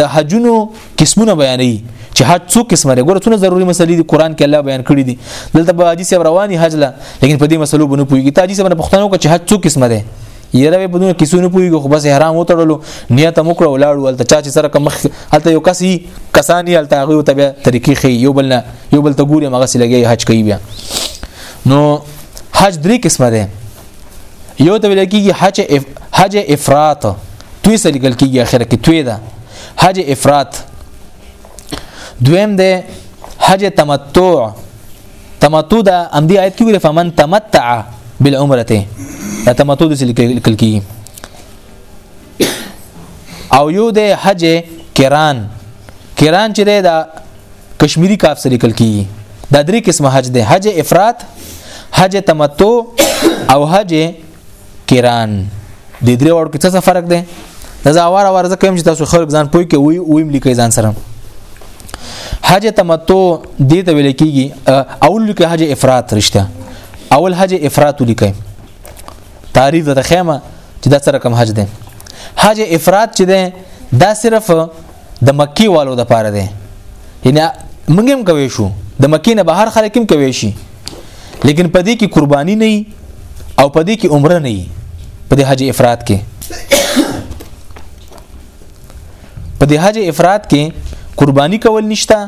د حجونو قسمونه بیانې چې حج څو قسمه لري ګوره څونه ضروری مسلې دي قران کې الله بیان کړی دي دلته به حدیث رواني حج لا لیکن په دې مسلو باندې پوهیږي ته حدیث باندې پښتنو کې چې حج څو قسمه ده یره به بدون کیسو نه پویږي خو بس احرام وتړلو نیت مو کړو لاړو ولته چا چې سره کوم هلته یو کسي کسانی هلته هغه ته به طریقې خي یو بل نه یو بل ته ګوري مغه سلګي حج کوي بیا نو حج درې قسمه ده یو ته ویل کیږي حج اف... حج افراط توی سره لیکل کیږي اخر کې توی ده حج افراط دویم ده حج تمتع تمتع دا ام دی آیت کې ویل فمن تمتع بالعمره دا تمتع د لیکل کی او یو د حج کران کران چې دا کشمیری کاف سره لیکل کی دا درې قسمه حج دی حج افراد حج تمتع او حج کران د درې وړو کې څه فرق دی دا زاوار اور ځکه هم چې تاسو خلک ځان پوي کې وي ویم لیکي ځان سره حج تمتع دې ته ویل کېږي اول کې حج افراط رښتیا اول حج افراط لیکي تعریف د خیمه چې دا سره کم حج دی حج افراط چې دی دا صرف د مکی والو د پاره دی یعنی موږ هم کوي شو د مکی نه بهر خلک هم کوي شي لیکن په دې کې قرباني نه او په دې کې عمره نه په دې حج افراد کې په دې حج افراد کې قرباني کول نشته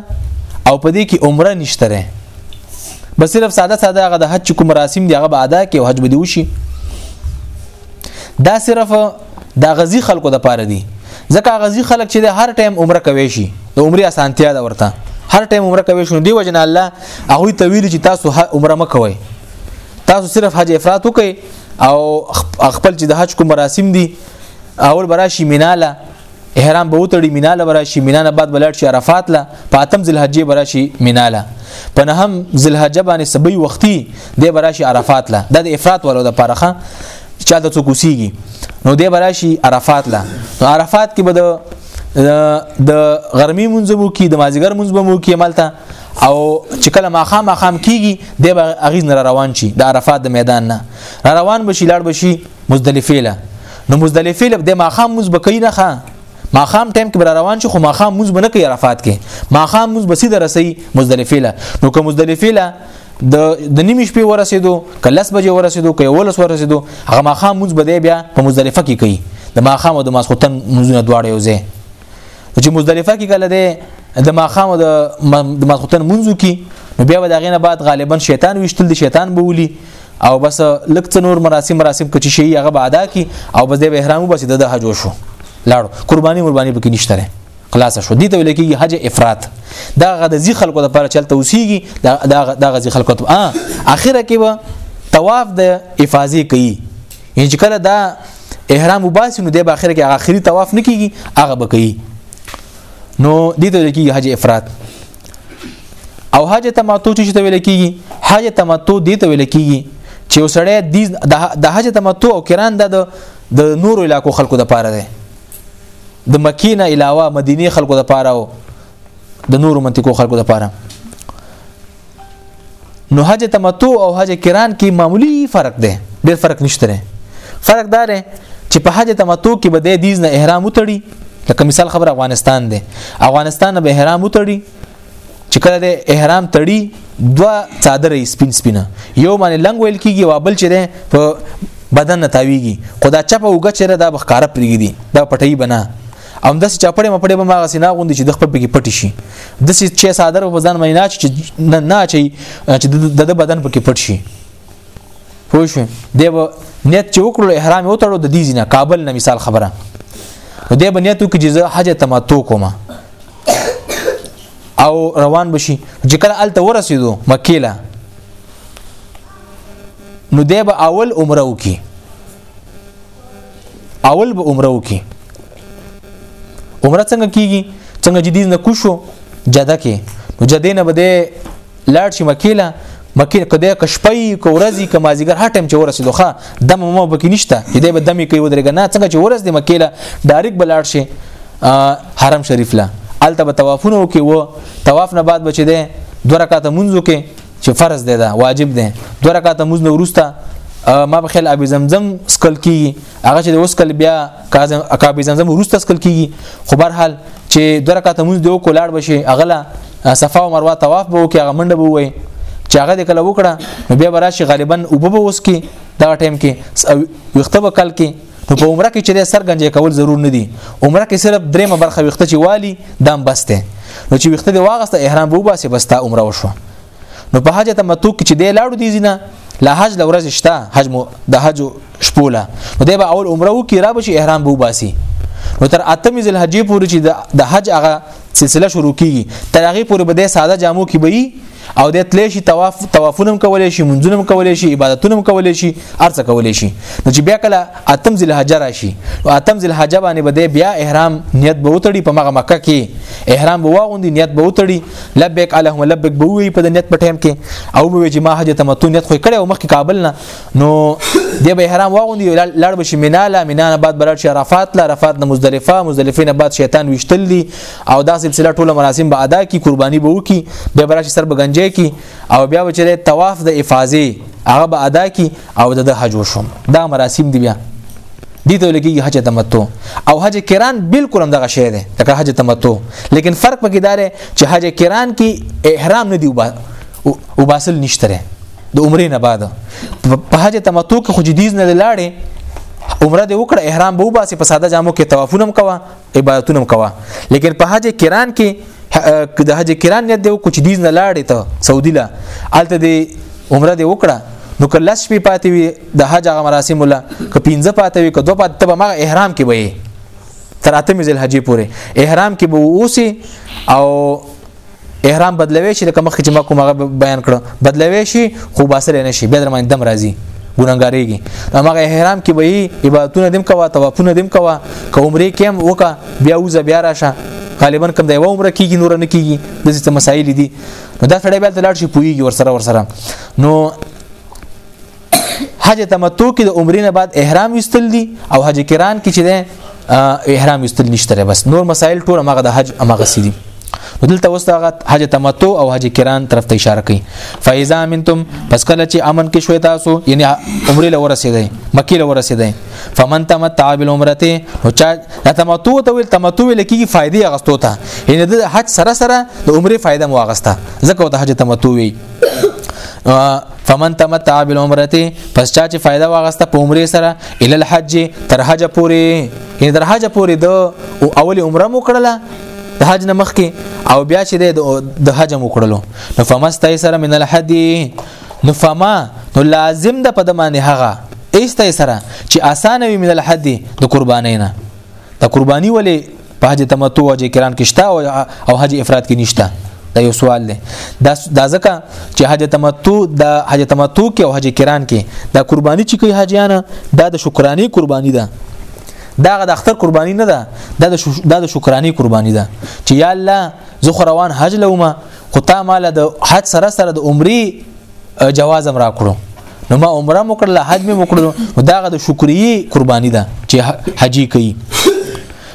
او په دې کې عمره نشته ره بس صرف ساده ساده هغه د حج کوم مراسم دی هغه به ادا کې او حج به دی وشي دا صرف دا غزي خلکو د پاره دي ځکه غزي خلک چې د هر ټایم عمره کوي شي د عمره اسانتیا ده ورته هر ټایم عمره کوي شنو دی وجنه الله هغه ته ویل چې تاسو عمره مکوي تاسو صرف حج افراط وکي او خپل چې د حج کوم مراسم دي اول براشي میناله احرام به وتړي مینا له براشي مینا نه بعد بلړ شي عرفات له پاتم ذلحجې براشي مینا له په نه هم ذلحجه باندې سبي وختي د براشي عرفات له د افراط ولو د پرخه چا د څوک وسیږي نو د براشي عرفات له نو عرفات کې به د د غرمې منځ مو کې د مازیګر منځ مو کې ملته او چې کله ماخام ماخام کیږي د اغیز نه روان شي د عرفات د میدان نه روان بشي لاړ بشي مزدلفه له نو مزدلفه له د ماخام مز بکې نه ښه ماخام ټایم کې بر روان شي خو ماخام مز بنه کوي عرفات کې ماخام مز بسې درسي مزدلفه له نو که مزدلفه له د د نیمې شپې ورسېدو که لس بجې ورسېدو که یولس ورسېدو هغه ماښام مونځ به دی بیا په مزدلفه کې کوي د ماښام او د ماسخوتن مونځونه دواړه یو ځای چې مزدلفه کې کله دی د ماخام او د ماسختن منځو کې نو بیا به دا غینه بعد غالبا شیطان وشتل دي شیطان به ولي او بس لکه نور مراسم مراسم کچ شي هغه به ادا کی او بس د احرام وبس د حج شو لاړو قرباني قرباني به کې نشته خلاص شو دي ته ویل کېږي حج افراط دا غد زی خلکو د پر چلته وسیږي دا دا غزي خلکو ته اخره کې به طواف د افاظي کوي یعنی چې کله دا احرام وباسي نو د باخره کې اخري طواف نه کیږي هغه به کوي نو دې ته لکه حج افراد او حج تمتع چې ته ویل کیږي حج تمتع دې ته ویل کیږي چې وسړی د حج تمتع او کران د د نورو علاقو خلکو د پاره ده د مکی نه علاوه مدینه خلکو د پاره او د نورو منطقو خلکو د پاره نو حج تمتع او حج کران کې معمولی فرق دی ډېر فرق نشته فرق دا دی چې په حج تمتع کې به د دیز نه احرام وتړي لکه مثال خبر افغانستان دی افغانستان به احرام وتړي چې کله د احرام تړي دوا صادره سپین سپینه یو باندې لنګ ویل کیږي او بل چې ده په بدن نه تاویږي خدا چپه وګه چې دا بخکاره پریږي دا پټي بنا ام داسې چاپړې مپړې به ما غسې نه غوندي چې د خپل پکې پټ شي د سې چې صادر په ځان مې نه چې نه نه چې چې د بدن پکې پټ شي پوه شو دی به نیت چې وکړو احرام یې وتړو د دې ځینه کابل نه مثال خبره دی به نیت وکړي چې زه حج تمتع کوم او روان بشي چې کله الته ورسېدو مکې له نو دی به اول عمره وکړي اول به عمره وکي عمره څنګه کیږي څنګه چې دین نه کوشو جده کې نو جده نه بده لاړ شي مکیلا مکه کده کشپي کورزي کمازیګر هټ ټیم چې ورسېدو ښا دم مو بکی نشته دې به دمي کوي ودرګ نه څنګه چې ورس دې مکیلا ډایرک بلاړ شي حرم شریف لا الته به طوافونه وکي وو طواف نه بعد بچی دې دوه رکعاته منځو کې چې فرض دی دا واجب دی دوه رکعات موږ نه ورسته ما په خیال ابي زمزم سکل کیږي هغه چې د وسکل بیا کاظم اکابي زمزم ورسته سکل کیږي خو بهر حال چې دوه رکعات موږ دیو کولاړ بشي اغلا صفا او مروه طواف به وکي هغه منډه به وي چې هغه د کله وکړه نو بیا براشي غالبا او به وسکي دا ټیم کې وخته وکړ کې نو په عمره کې چې سر گنجې کول ضرور نه دي عمره کې صرف درېمه برخه وخت چې والی دام بسته نو چې وخت دی واغسته احرام وو باسي بستا عمره وشو نو په حج تمتع کې چې دی لاړو دي زینه لا حج لورز شته حج مو د حج شپوله نو دی به اول عمره وکي را به شي احرام وو باسي نو تر اتمې ذل حجې پورې چې د حج هغه سلسله شروع کیږي تر هغه پورې به د ساده جامو کې وي او د تلې شي طواف طوافونم کولې شي منځونم کولې شي عبادتونم کولې شي ارڅ کولې شي نو چې بیا کله اتم ذل حج راشي او اتم ذل حج باندې به بیا احرام نیت به وتړي په مغه مکه کې احرام به واغوندي نیت به وتړي لبیک اللهم لبیک به وي په نیت په ټیم کې او به چې ما حج تمتع نیت خو کړي او مخکې کابل نه نو د به احرام واغوندي لړ بشي مینا لا مینا نه بعد بلل شي عرفات لا عرفات نه مزدلفه مزدلفه نه بعد شیطان وشتل دي او دا سلسله ټول مراسم به ادا کی قرباني به وکي به براشي سر بغنجي کی او بیا بچره طواف د افاظه هغه به ادا کی او د حج وشوم دا مراسم دی بیا دي ته لګي حج تمتع او حج کران بالکل هم دغه شی دی دغه حج تمتع لیکن فرق پکې دار چې حج کران کې احرام نه دی وباسل نشته د عمرې نه بعد په حج تمتع کې خو جديز نه لاړې عمره دې وکړه احرام به وباسي په ساده جامو کې طوافونه هم کوه عبادتونه هم کوه لیکن په حج کران کې د حج کران نیت دی کوچ دیز نه لاړې ته سعودي لا الته دې عمره دې وکړه نو که لس شپې پاتې وي د حج هغه مراسم ولا که پنځه پاتې وي که دوه پاتې تبه مغه احرام کې وي تر اتمې ذل حجې پورې احرام کې به اوسي او احرام بدلوي شي لکه مخکې چې ما کومه بیان کړ بدلوي شي خو باسل نه شي بیا درمن دم راځي ګونګاریږي هغه احرام کې به عبادتونه دم کوا توافونه دم کوا که عمره کې هم وکا بیا وزه بیا راشه غالبا کوم د یو عمره کېږي نور نه کېږي د څه مسایل دي نو دا سړی بیا لاړ شي پويږي ور سره ور سره نو حج تمتع کې د عمرې نه بعد احرام وستل دي او حج کران کې چې ده احرام وستل نشته بس نور مسائل ټول هغه د حج هغه سړي دلته وسته حج تمتع او حج کران طرف ته اشاره کوي فایزا منتم پس کله چې امن کې شوي تاسو یعنی عمره لور رسیدای مکی لور رسیدای فمن تمتع بالعمرته نو چا تمتع ته ویل تمتع ویل کیږي فائدې اغستو ته یعنی د حج سره سره د عمره فائدہ مو اغستا ځکه ته حج تمتع وی فمن تمتع بالعمرته پس چا چې فائدہ واغسته په عمره سره ال الحج تر حج پوری ان تر حج پوری د اول عمره مو کړله د حج نه مخکې او بیا چې د حج مو کړلو نو فمستای سره من الحد نو فما نو لازم د پدمانه هغه ایستای سره چې اسانه وي من الحد د قربانینا د قرباني ولې په حج تمتع او حج کران کې شته او حج افراد کې نشته دا یو سوال دی دا دا ځکه چې حج تمتع د حج تمتع کې او حج کران کې دا قرباني چې کوي حاجیان دا د شکرانه قرباني ده دا د اختر قرباني نه ده دا د شکرانه قرباني ده چې یا الله زه روان حج لومه خو تا مال د حج سره سره د عمرې جواز هم راکړو نو ما عمره مکړه حج مې مکړو داغه د شکرې قرباني ده چې حجي کوي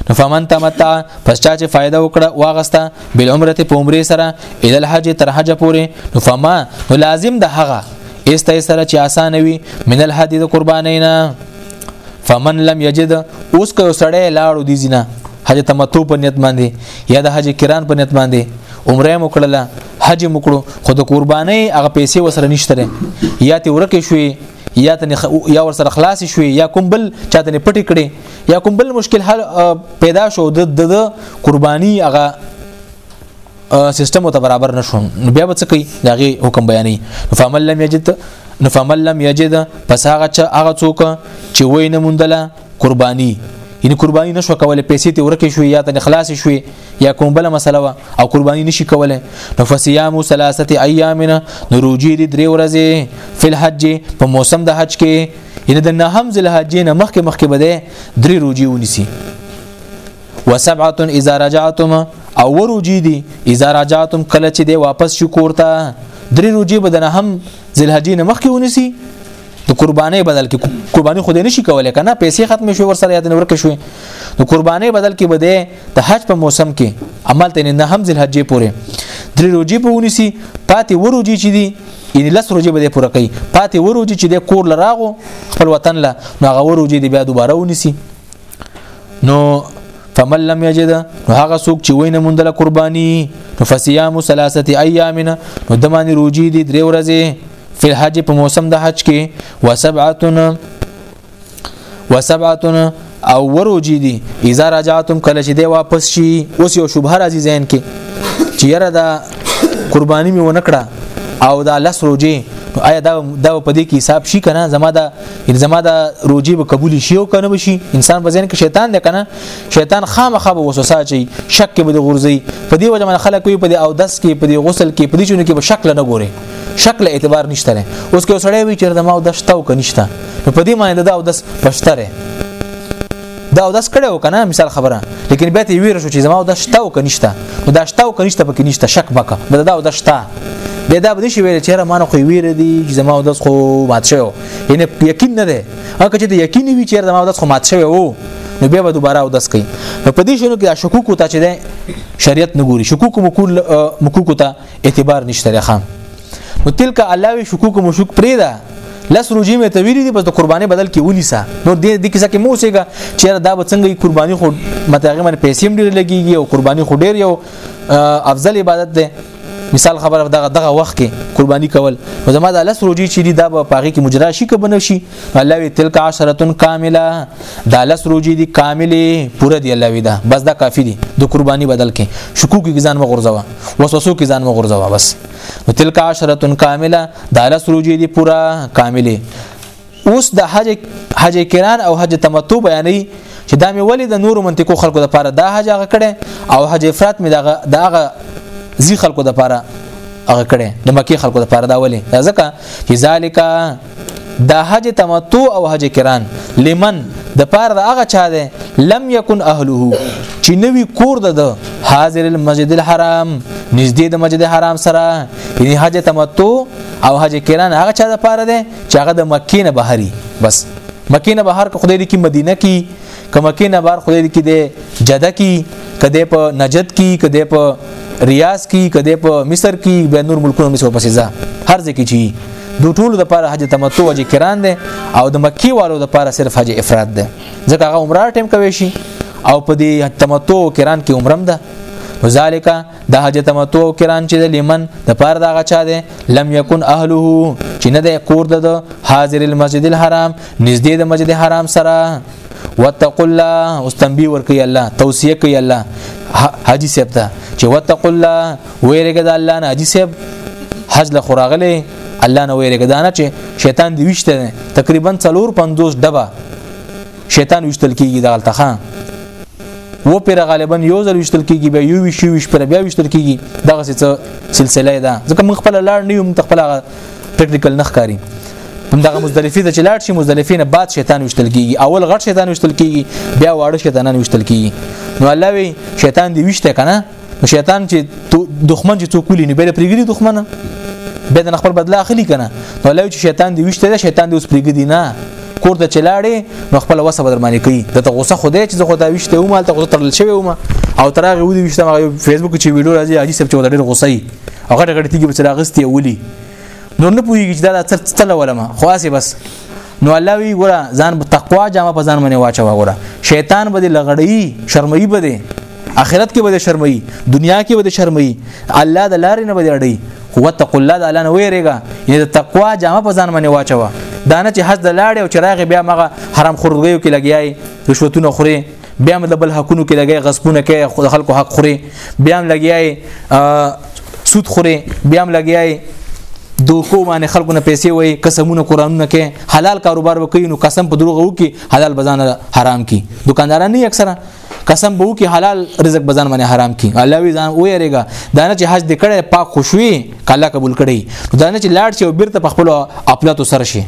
نو فمن تمتع پس چا چې فائدہ وکړه واغسته بل عمره په عمره سره ال الحج تر حج پورې نو فما نو لازم ده هغه استای سره چې آسان وي من الحد د قربانینا فمن لم یجد اوس کو سړی لاړو دي زینا حج تمتع په نیت باندې یا د حج کران په نیت باندې عمره مو کړله حج مکړو خو د قرباني هغه پیسې وسره نشته یا ته ورکه شوي یا ته یا ور سره خلاص شوي یا کوم بل چاته پټ کړي یا کوم بل مشکل حل پیدا شو د د قرباني هغه سیستم ته برابر نشو بیا به څه کوي داغه حکم بیانې فمن لم یجد نو فمن لم یجد پس هغه چا هغه څوک چې وای نه مونډله قرباني یعنی قرباني نشو کولای پیسې ته ورکه شوې یا ته خلاص شوې یا کوم بل مسله وا او قرباني نشي کولای نو فصيام ثلاثه ايامنا نو روجي دي درې ورځې فل حج په موسم د حج کې یعنی د نهم ذل حج نه مخکې مخکې بده درې روجي ونیسي وسبعه اذا رجعتم او وروجي دي اذا رجعتم کله چې دی واپس شو کورته درې روجي بدنه هم ذل حج نه مخکې ونیسي د قربانې بدل کې قرباني خو دې نشي کولای کنه پیسې ختم شوي ورسره یاد نه ورکه شوي د قربانې بدل کې بده د حج په موسم کې عمل تنه نه هم ذل حج پورې درې روزي په ونیسي پاتې وروجي چې دي یعنی لس روزي به پوره کوي پاتې وروجي چې د کور لراغو خپل وطن له نو هغه وروجي دی بیا دوباره ونیسي نو فمن لم یجد نو هغه څوک چې وینه مونډه قرباني نو فصيام ثلاثه ايامنا نو دمانه روجي دي درې ورځې فی الحج په موسم د حج کې وسبعتن وسبعتن او وروجی دي اذا رجعتم کله چې دی واپس شي اوس یو شوبه راځي ذهن کې چې یره دا قرباني می ونکړه او دا لس روجي آیا دا دا په دې کې حساب شي کنه زما دا زما دا روجي به قبول شي او کنه بشي انسان په ځین کې شیطان دی کنه شیطان خامخا به وسوسه چي شک به د غورځي په دې وجه من خلک وي په دې او دس کې په دې غسل کې په دې چونه کې به شکل نه ګوري شکل اعتبار نشته لري اوس کې سړی وی چیرته ما او د شتاو کنيشته نو په دې معنی دا او د پښتره دا او داس کړو کنه مثال خبره لیکن بیا ته ویره شو چې زما او د شتاو کنيشته نو دا شتاو کنيشته پکې نشته شک مکه بل دا او د شتا به دا به شي ویل چې را مانه خو ویره دي چې زما او د خو مات شو یعنی یقین نه ده هغه چې د یقین وی چې زما او د خو مات شو نو بیا به دوباره او داس کوي نو په دې شنو کې شکوک ته چې ده شریعت نه ګوري شکوک مکول مکوک ته اعتبار نشته لري نو تلک الله وی شکوک مو شک پرې ده لس روجي مې ته ویلي دي بس د قرباني بدل کې ونیسا نو دې د کیسه کې مو سیګه چې دا به څنګه قرباني خو متهغه من پیسې هم ډېر لګيږي او قرباني خو ډېر یو افضل عبادت ده مثال خبره دغه دغه وخت کې قرباني کول نو زما د لس روجي چې دي دا به پاغي کې مجرا شي که بنه شي الله وی تلک عشرتن کامله دا لس روجي دي کاملې پوره دی الله وی دا بس دا کافی دي د قرباني بدل کې شکوک کې ځان مغرزوا وسوسو کې ځان مغرزوا بس تلک عشرتن کامله دا لس روجي دي پوره کاملې اوس د حج حج کران او حج تمتع بیانې چې دا مې ولې د نورو منطقو خلکو لپاره دا حج هغه کړي او حج افراط مې دغه دغه زی خلکو لپاره هغه کړي د مکی خلکو لپاره دا ولې ځکه چې ذالک دا حج تمتع او حج کران لمن د پاره د هغه چا ده لم یکن اهله چې نوی کور ده حاضر المسجد الحرام نږدې د مسجد حرام سره یعنی حج تمتع او حج کران هغه چا د پاره ده چې هغه د مکې نه بهري بس مکې نه بهر کو خدای دې کې مدینه کې کمکی نه بار خدای کې دی جده کی کده په نجد کی کده په ریاض کی کده په مصر کی به نور ملکونو مصر پسې ځه هر ځکه چی دو ټول د پاره حج تمتع حج کران دی او د مکی والو د پاره صرف حج افراد دی ځکه هغه عمره ټیم کوي شي او په دې تمتع کران کې عمرم ده ذالک د حج تمتع او کران چې د لیمن د پاره دا غچا ده لم یکن اهله چې نه د کور د حاضر المسجد الحرام نږدې د مسجد حرام سره وتقوا الله واستنبي ورکي الله توصيه کوي الله حاجی صاحب ته چې وتقوا الله ويرګه د الله نه حاجی صاحب حج له خراغله الله نه ويرګه دانه چې شیطان دی وشته تقریبا 350 ډبه شیطان وشتل کیږي دا غلطه خان و پر غالبا یو ځل وشتل کیږي بیا یو ویش ویش پر بیا وشتل کیږي دغه څه سلسله ده ځکه موږ خپل لاړ نه یو موږ خپل ټیکنیکل نه ښکاری همدغه مزدلفه ته چلاړ شي مزدلفه نه بعد شیطان وشتل کیږي اول غټ شیطان وشتل کیږي بیا واړه شیطانان وشتل کیږي نو الله وی شیطان دی وشته کنه نو شیطان چې دښمن چې څوک ولیني بل پرګری دښمنه به د خپل بدله اخلي کنه نو لوي چې شیطان دی وشته شیطان دی اوس پرګدي نه کور ته چلاړې نو خپل وسه بدر باندې کوي د غوسه خدای چې خدای وشته او مال ته غوسه ترل شوی ومه او ترغه ودی وشته فیسبوک چې ویډیو راځي اجي سب چې ډېر غوسه ای هغه ډېر ټیګي بچ راغستي ولي نور نه پوهیږي چې دا څه څه لولم خو اسې بس نو الله وی ګوره ځان په تقوا جامه په ځان باندې واچو ګوره شیطان به لغړی شرمئی به دی اخرت کې به شرمئی دنیا کې به شرمئی الله د لارې نه به اړي هو تقوا الله د الله نه ویریږي یعنی د تقوا جامه په ځان باندې واچو دانه چې حد لاړې او چراغ بیا مغه حرام خورګیو کې لګیای رشوتونه خوري بیا هم د بل حقونو کې لګي غصبونه کوي خو د خلکو حق خوري بیا هم لګي سود خوري بیا هم لګي دوکو باندې خلکو نه پیسې وای قسمونه قرانونه کې حلال کاروبار وکړي نو قسم په دروغ وو کې حلال بزان حرام کی دکانداران نه اکثره قسم به کې حلال رزق بزان باندې حرام کی الله وی ځان و یریګا دا نه چې حج دې کړي پاک خوشوي کله قبول کړي دا نه چې لاړ شي او بیرته په خپل خپلاتو سره شي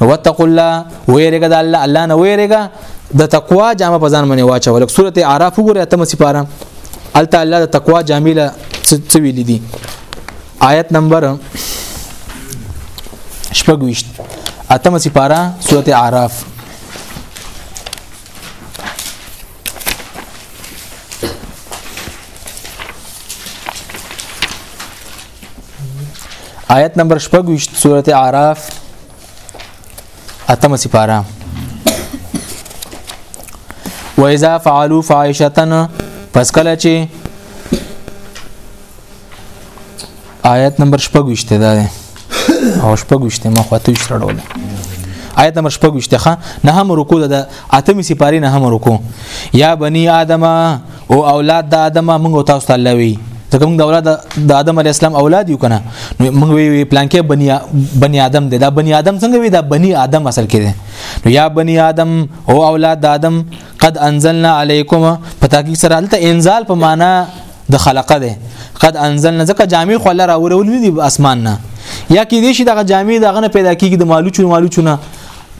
نو وتقوا الله ويرګه د الله الله نه ويرګه د تقوا جامه په ځان باندې واچول سورته اعراف وګوره اتم سپاره ال تعالی د تقوا جامې له څه ویل دي آیت نمبر شپږويشت اتم سپاره سورته اعراف آیت نمبر 25 سورته اعراف اتمه سپاره وإذا فعلوا فاحشة پس کله چې آیت نمبر 25 ته ده او 25 ته ما خواته شړول آیت نمبر 25 ته نه هم رکو ده اتمی سپاری نه هم رکو یا بنی آدم او اولاد د آدم موږ تاسو ته الله وی ځکه موږ د اولاد د آدم علی السلام اولاد یو کنه نو موږ وی پلانکې بنی بنی آدم دی دا بنی آدم څنګه وی دا بنی آدم اصل کې دی نو یا بنی آدم او اولاد د آدم قد انزلنا علیکم په تحقیق سره الته انزال په معنا د خلقه ده قد انزلنا ځکه جامع خو الله راورول نه دی اسمان نه یا کې دې شي دغه جامع دغه نه پیدا کیږي د مالوچو مالوچو نه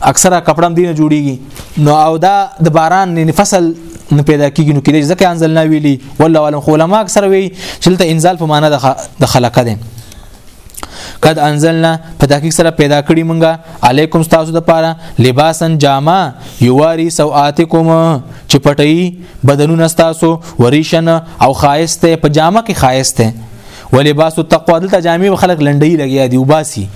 اکثره کپړه هم دینه جوړیږي نو او دا د باران نه فصل نه پیدا کیږي نو کله ځکه انزل نه ویلي والله علم خو علما اکثر وی چې ته انزال په معنا د خلقه ده قد انزلنا په تحقیق سره پیدا کړی مونږه علیکم تاسو د پاره لباسن جامه یواری سوآتکم چې پټي بدنونه تاسو وریشن او خایسته په جامه کې خایسته ولباس التقوا دلته جامع خلک لنډي لګیا دی وباسي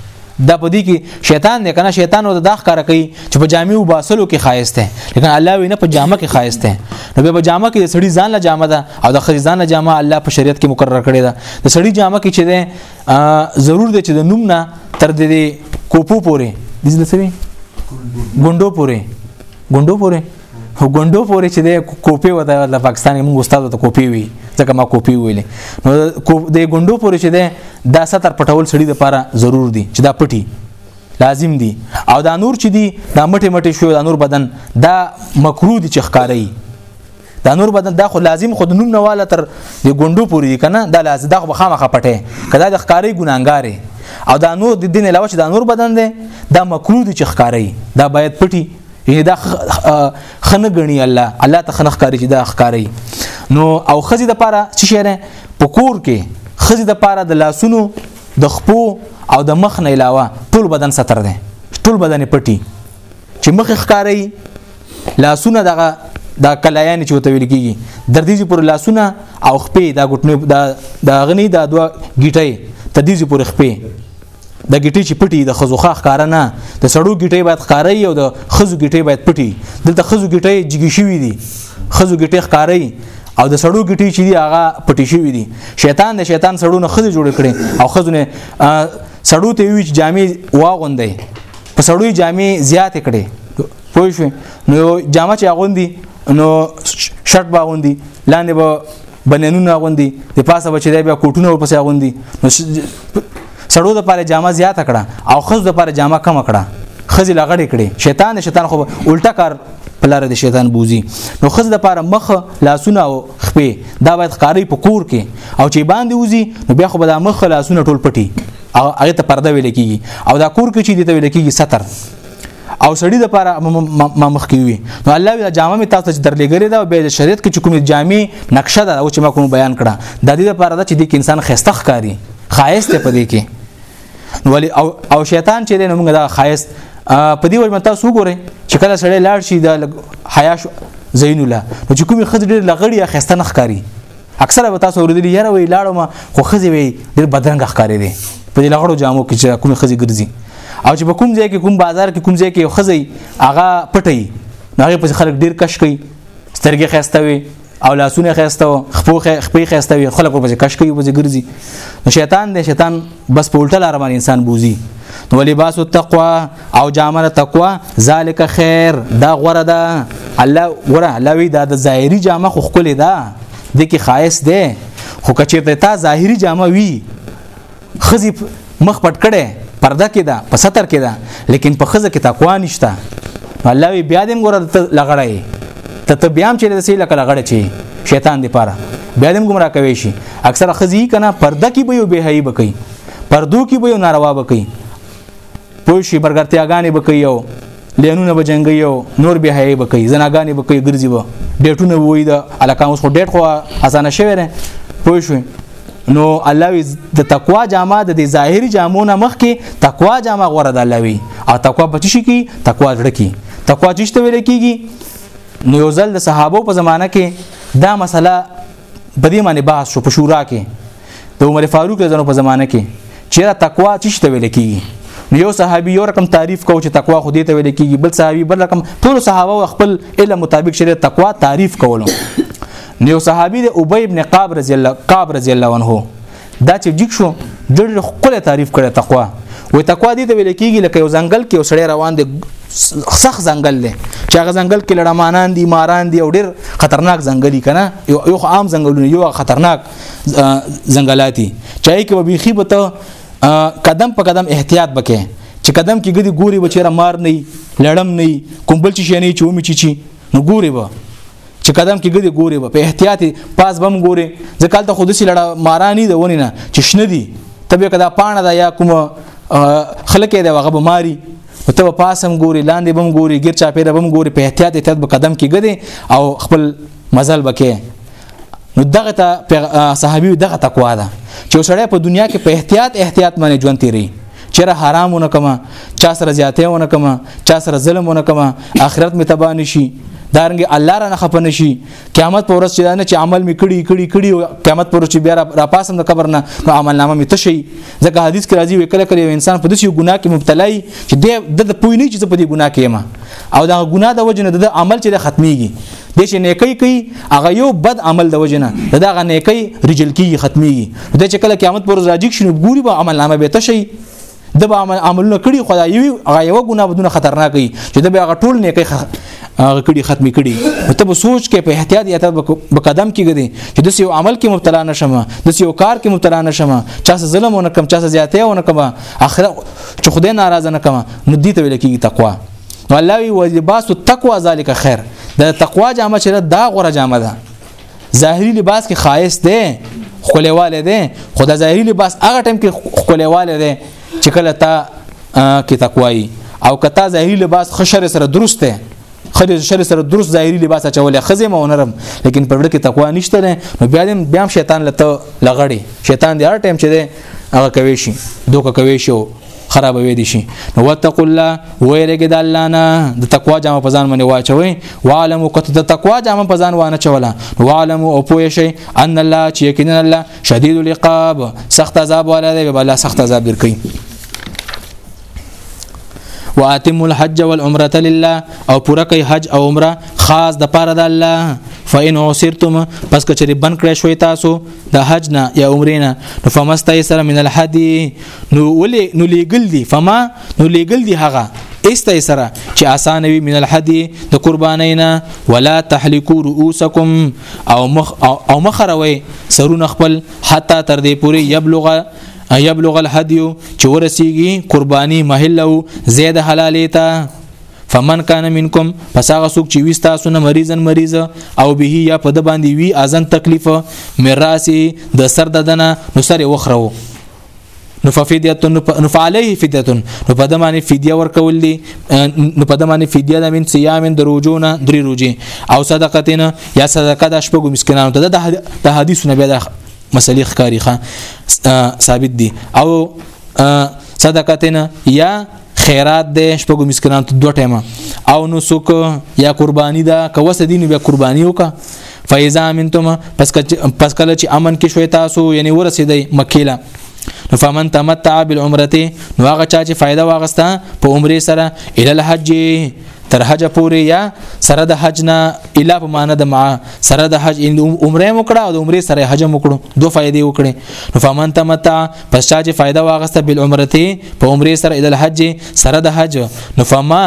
دا پدې کې شیطان دی کنه شیطان ود داخ کار کوي چې په جامع وباسلو کې خایسته لیکن الله وینه په جامه کې خایسته نو په جامه کې سړی ځان له جامه ده او د خري ځان له جامه الله په شریعت کې مقرر کړی ده د سړی جامه کې چې ده ضرور دی چې د نوم نه تر دې کوپو پورې د څه ګوندو پورې ګوندو پورې هو ګوندو پورې چې د کوپی وته د پاکستان موږ استاد ته کوپی وی ځکه ما کوپی ویلې نو د ګوندو پورې چې ده دا ستر پټول سړي د پاره ضرور دي چې دا پټي لازم دي او دا نور چې دي دا مټه مټه شو دا نور بدن دا مکروه دي چې ښکاري دا نور بدن دا خو لازم خود نوم نه والا تر د ګوندو پوری کنه دا لازم دا خو خامخه پټه کدا د ښکاری ګناګارې او دا نور د دین علاوه چې دا نور بدن دی دا مکروه دي چې ښکاری دا باید پټي یعنی دا خنه غنی الله الله ته خنه ښکاری چې دا ښکاری نو او خزي د پاره چې شهره پکور کې خزي د پاره د لاسونو د خپو او د مخ نه علاوه ټول بدن ستر دی ټول بدن پټي چې مخ ښکاری لاسونه دغه دا کلایان چې وته ویل کیږي در دې پر لاسونه او خپې دا ګټنه دا دا غنی دا دوا گیټي تر دې پر خپې د ګټې چې پټي د خزوخه ښکارا نه د سړو ګټې باید ښکاري او د خزو ګټې باید پټي دلته خزو ګټې جګی شوې دي خزو ګټې ښکاري او د سړو ګټې چې دی هغه پټي شوې دي شیطان د شیطان سړو نه خزو جوړ کړي او خزو نه سړو ته وی چې جامې واغوندي په سړوي جامې زیات کړي پوه شو نو جامه چې اغوندي نو شرط به اغوندي لاندې به بنینونه اغوندي د پاسه به چې دی بیا کوټونه ورپسې اغوندي نو سړو د پاره جامه زیاته کړه او خز د پاره جامه کم کړه خزي لغړې کړي شیطان د شیطان خو الټا کار پلار د شیطان بوزي نو خز د پاره مخ لاسونه او خپې دا باید قاری په کور کې او چې باندې وزي نو بیا خو به د مخ لاسونه ټول پټي او هغه ته پرده ویل کیږي او دا کور کې چې د ته ویل کیږي ستر او سړی د لپاره ما مخ کې وي نو الله دا جامه می تاسو ته درلګرې دا به د شریعت کې کومې جامې نقشه ده او چې ما کوم بیان کړه د دې لپاره دا چې د انسان خسته ښکاری خایست په دې کې ولی او او شیطان چې نو موږ دا خایست په دې وجه تاسو وګورئ چې کله سړی لاړ شي د حیا زین الله نو چې کومې خځې ډېر لغړی یا خسته نه ښکاری اکثره به تاسو ورېدلی یاره وی لاړم خو خزي وی ډېر بدرنګ ښکارې دي په دې لغړو جامو کې چې کوم خزي ګرځي او چې په کوم ځای کې کوم بازار کې کوم ځای کې یو خزي هغه پټي هغه په خلک ډېر کش کوي سترګې خسته وي او لاسونه خسته خپو خپې خسته وي خلک په کش کوي په ګرځي نو شیطان دی شیطان بس په الټه لار باندې انسان بوزي نو لباس التقوا او جامه التقوا ذالک خیر دا غره ده الله غره الله وی دا د ظاهری جامه خو خپل ده د کې خایس ده خو کچیرته تا ظاهری جامه وی خزي مخ پټ کړي پرده کې ده په ستر کې ده لیکن په خزه کې تقوا نشته الله وی بیا دې غره لغړای ته ته بیا هم چې د سې لکه لغړ چی شیطان دی پاره بیا دې گمراه کوي شي اکثره خزي کنه پرده کې به یو بهایي بکی پردو کې به یو ناروا بکی پوه شي برګرتیاګانې بکی یو لینونه به جنگي یو نور بهایي بکی زناګانې بکی ګرځي به ډیټونه وای دا الکه اوس خو ډیټ خو اسانه شوی نه پوه شو نو الله وی د تقوا جامه د ظاهری جامو نه مخ کې تقوا جامه غوړه د الله وی او تقوا په چی کې تقوا زړه کې تقوا چی ته ویل کېږي نو یو ځل د صحابه په زمانه کې دا مسله په دې باندې بحث شو په شورا کې د عمر فاروق رضی الله په زمانه کې چیرې تقوا چی شته ویل کیږي نو یو صحابي یو رقم تعریف کو چې تقوا خو دې ته ویل کیږي بل صحابي بل رقم ټول صحابه خپل علم مطابق شریعت تقوا تعریف کولو نو یو صحابي د ابی ابن قاب رضی الله قاب رضی الله عنه دا چې جګ شو ډېر خپل تعریف کړه تقوا وې تقوا دې ته ویل کېږي لکه یو ځنګل کې وسړی روان دی سخت ځنګل دی چې هغه ځنګل کې لړمانان دي ماران دي او ډېر خطرناک ځنګلي کنه یو یو عام ځنګلونه یو خطرناک ځنګلاتي چای کې به بيخي به ته قدم په قدم احتیاط بکې چې قدم کې ګدي ګوري بچره مار نه لړم نه کوم بل شي نه چومي چی چی نو ګوري به چې قدم کې ګدي ګوري په احتیاط پاس بم ګوري ځکه ته خودسي لړه مارانی د ونی نه چې شنه دي تبه کدا پانه دا یا کوم خلک دی هغه بماري ته په پاسم ګوري لاندې بم ګوري ګر چا پیره بم ګوري په احتیاط احتیاط په قدم کې ګدي او خپل مزل بکې نو دغه ته صحابي دغه تقوا ده چې سړی په دنیا کې په احتیاط احتیاط باندې ژوند تیری چیرې حرام ونه کما چا سره زیاتې ونه کما چا سره ظلم ونه کما اخرت می تبا نشي دارنګ الله را نه خپه نشي قیامت پر ورځ چې نه چې عمل می کړي کړي کړي قیامت پر ورځ چې بیا را پاسم د قبر نه نو عمل نامه می تشي ځکه حدیث کې راځي وکړه کړي انسان په دې ګناه کې مبتلا وي چې د د پوی نه چې په دې ګناه کې ما او دا ګناه د وجنه د عمل چې ختميږي د چې نیکی کوي هغه یو بد عمل د وجنه دا غ نیکی رجل کی ختمي د چې کله قیامت پر راځي شنو ګوري به عمل نامه به تشي د به عمل عملونه کړي خدای یو هغه یو ګناه بدونه خطرناک وي چې د به هغه ټول نیکی هغه کړي ختمي کړي ته به سوچ کې په احتیاط یا په قدم کې ګدي چې د یو عمل کې مبتلا نشم د یو کار کې مبتلا نشم چا سه ظلم ونه کم چا سه زیاته ونه کم اخر چې خدای ناراضه نه کم نو دې ته ویل کېږي تقوا الله وی ولباس التقوا ذالک خیر د تقوا جامه چې دا غوره جامه ده ظاهری لباس کې خایس ده خلیواله ده خو د ظاهری لباس هغه ټیم کې خلیواله ده چې کله تا کې تقوای او کتا ظاهری لباس خشر سره درست ده خدای شر سره درست ظاهری لباس اچولې خزه مو نرم لیکن په وړ کې تقوا نشته نه نو بیا دې بیا شیطان لته لغړي شیطان دې هر ټایم چې دې هغه کوي شي دوکه کوي شي خرابوي دي شي نو وتق الله ويرګه د الله نه د تقوا جامه په ځان باندې واچوي وعلم قط د تقوا جامه په ځان وانه چولا وعلم او پوه شي ان الله چې یقینا الله شدید العقاب سخت عذاب والا دی به الله سخت عذاب درکړي واتم الحج والعمره لله او پوره کوي حج او عمره خاص د پاره د الله فإن عسرتم پس کچری بن کړی شوي تاسو د حج نه یا عمرې نه فمستای سره من الحدی نو ولې نو لېګل دي فما نو لېګل دي هغه استه سره چې اسانه وي من الحد د قربانینا ولا تحلقوا رؤوسکم او مخ او مخروي سرونه خپل حتی تر دې پوري یبلغ یبلغ الهدی چې ورسیږي قربانی محله زید حلالې ته فمن کان منکم پس هغه څوک چې وستا سونه مریضن مریض او به یا په د باندې وی ازن تکلیف میراثي د سر ددنه نو سره وخرو نو ففدیه نو فعليه فدیه نو په دمانه فدیه ورکول دي نو په دمانه فدیه د من صيام دروجونه درې روجي او صدقتنا یا صدقه د شپږو مسکینانو ته د حدیثونه بیا د مسلې ښکاری ښه ثابت دي او صدقتنا یا خیرات دی شپږو مسکینان ته دوه ټیمه او نو سوک یا قربانی دا کوس دین بیا قربانی وکا فایزا منتم پس پس کله چې امن کې شوي تاسو یعنی ورسېدای مکیله نو فمن تمتع بالعمرته نو هغه چا چې فائدہ واغسته په عمره سره ال الحج تر حج پورې یا سره د حج نه الا په معنا د مع سره د حج عمره مکړه او د عمره سره حج مکړو دوه فائدې وکړي نو فمن تمتع پس چا چې فائدہ واغسته بالعمرته په عمره سره ال الحج سره د حج نو فما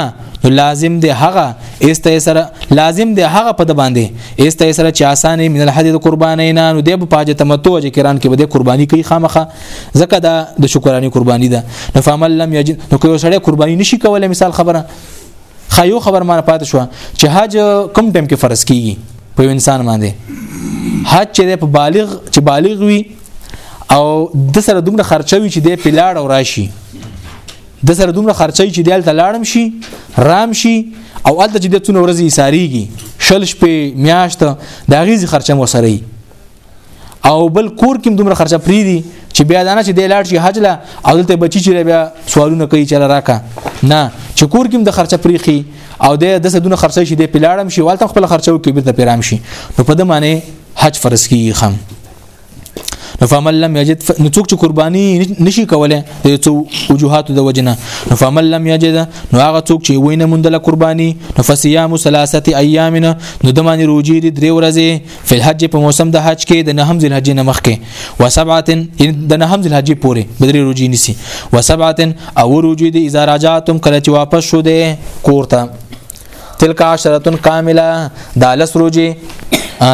نو لازم دی هغه است سره لازم دی هغه په د باندې است سره چې اسانه من الحج د قربانې نه نو د په حج تمتع چې کران کې بده قرباني کوي خامخه ځکه دا د شکرانه قرباني ده نو فما لم یجد نو کوي سره قرباني نشي کولای مثال خبره خا یو خبر مانه پات شو چې حج کم ټیم کې فرض کیږي په انسان باندې حج چې په بالغ چې بالغ وي او د سره دومره خرچه وي چې د پلاړ او راشي د سره دومره خرچه چې دل تلاړم شي رام شي او الته چې د تون ورځي ساریږي شل شپې میاشت دا غیزي خرچه مو سره او بل کور کې دومره خرچه پری دي چې بیا دانه چې د لاړ شي حج لا او دلته بچی چې بیا سوالونه کوي چې راکا نه چې کور کې د خرچه پریخي او د دسه دونه خرچه شي د پلاړم شي والته خپل خرچو کې بیرته پیرام شي نو په د معنی حج فرض کیږي خام نو فمن لم یجد ف... نو څوک چې قرباني نشي کوله د څو وجوهات د وجنه نو فمن لم یجد نو هغه څوک چې وینه مونډله قرباني نو فصيام ثلاثه ايام نو د معنی روجي دي درې ورځې فی الحج په موسم د حج کې د نهم ذل حج نه مخکې و سبعه ان د نهم ذل حج پورې بدري روجي نسی و سبعه او روجي د اذا راجعتم کله چې واپس شو دي کورته تلک عشره کامله دا لس روجي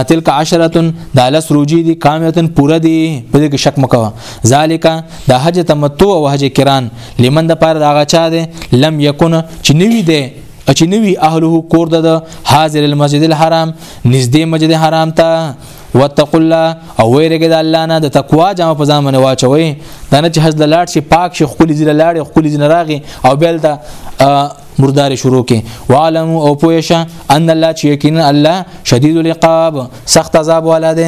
تلک عشره دا لس روجي دي کامله پوره دي په دې کې شک مکوه ذالک دا حج تمتع او حج کران لمن د پاره دا غچا دي لم یکن چې نوی دي چې نوی اهله کور د حاضر المسجد الحرام نږدې مسجد حرام ته وتقوا الله او ویرګه د الله نه د تقوا جامه په ځان باندې واچوي دا نه چې حس د لاړ شي پاک شي خپل ځله لاړ خپل ځله راغي او بل ته مردار شروع کې وعلم او پوهشه ان الله چې یقینا الله شدید العقاب سخت عذاب والا دی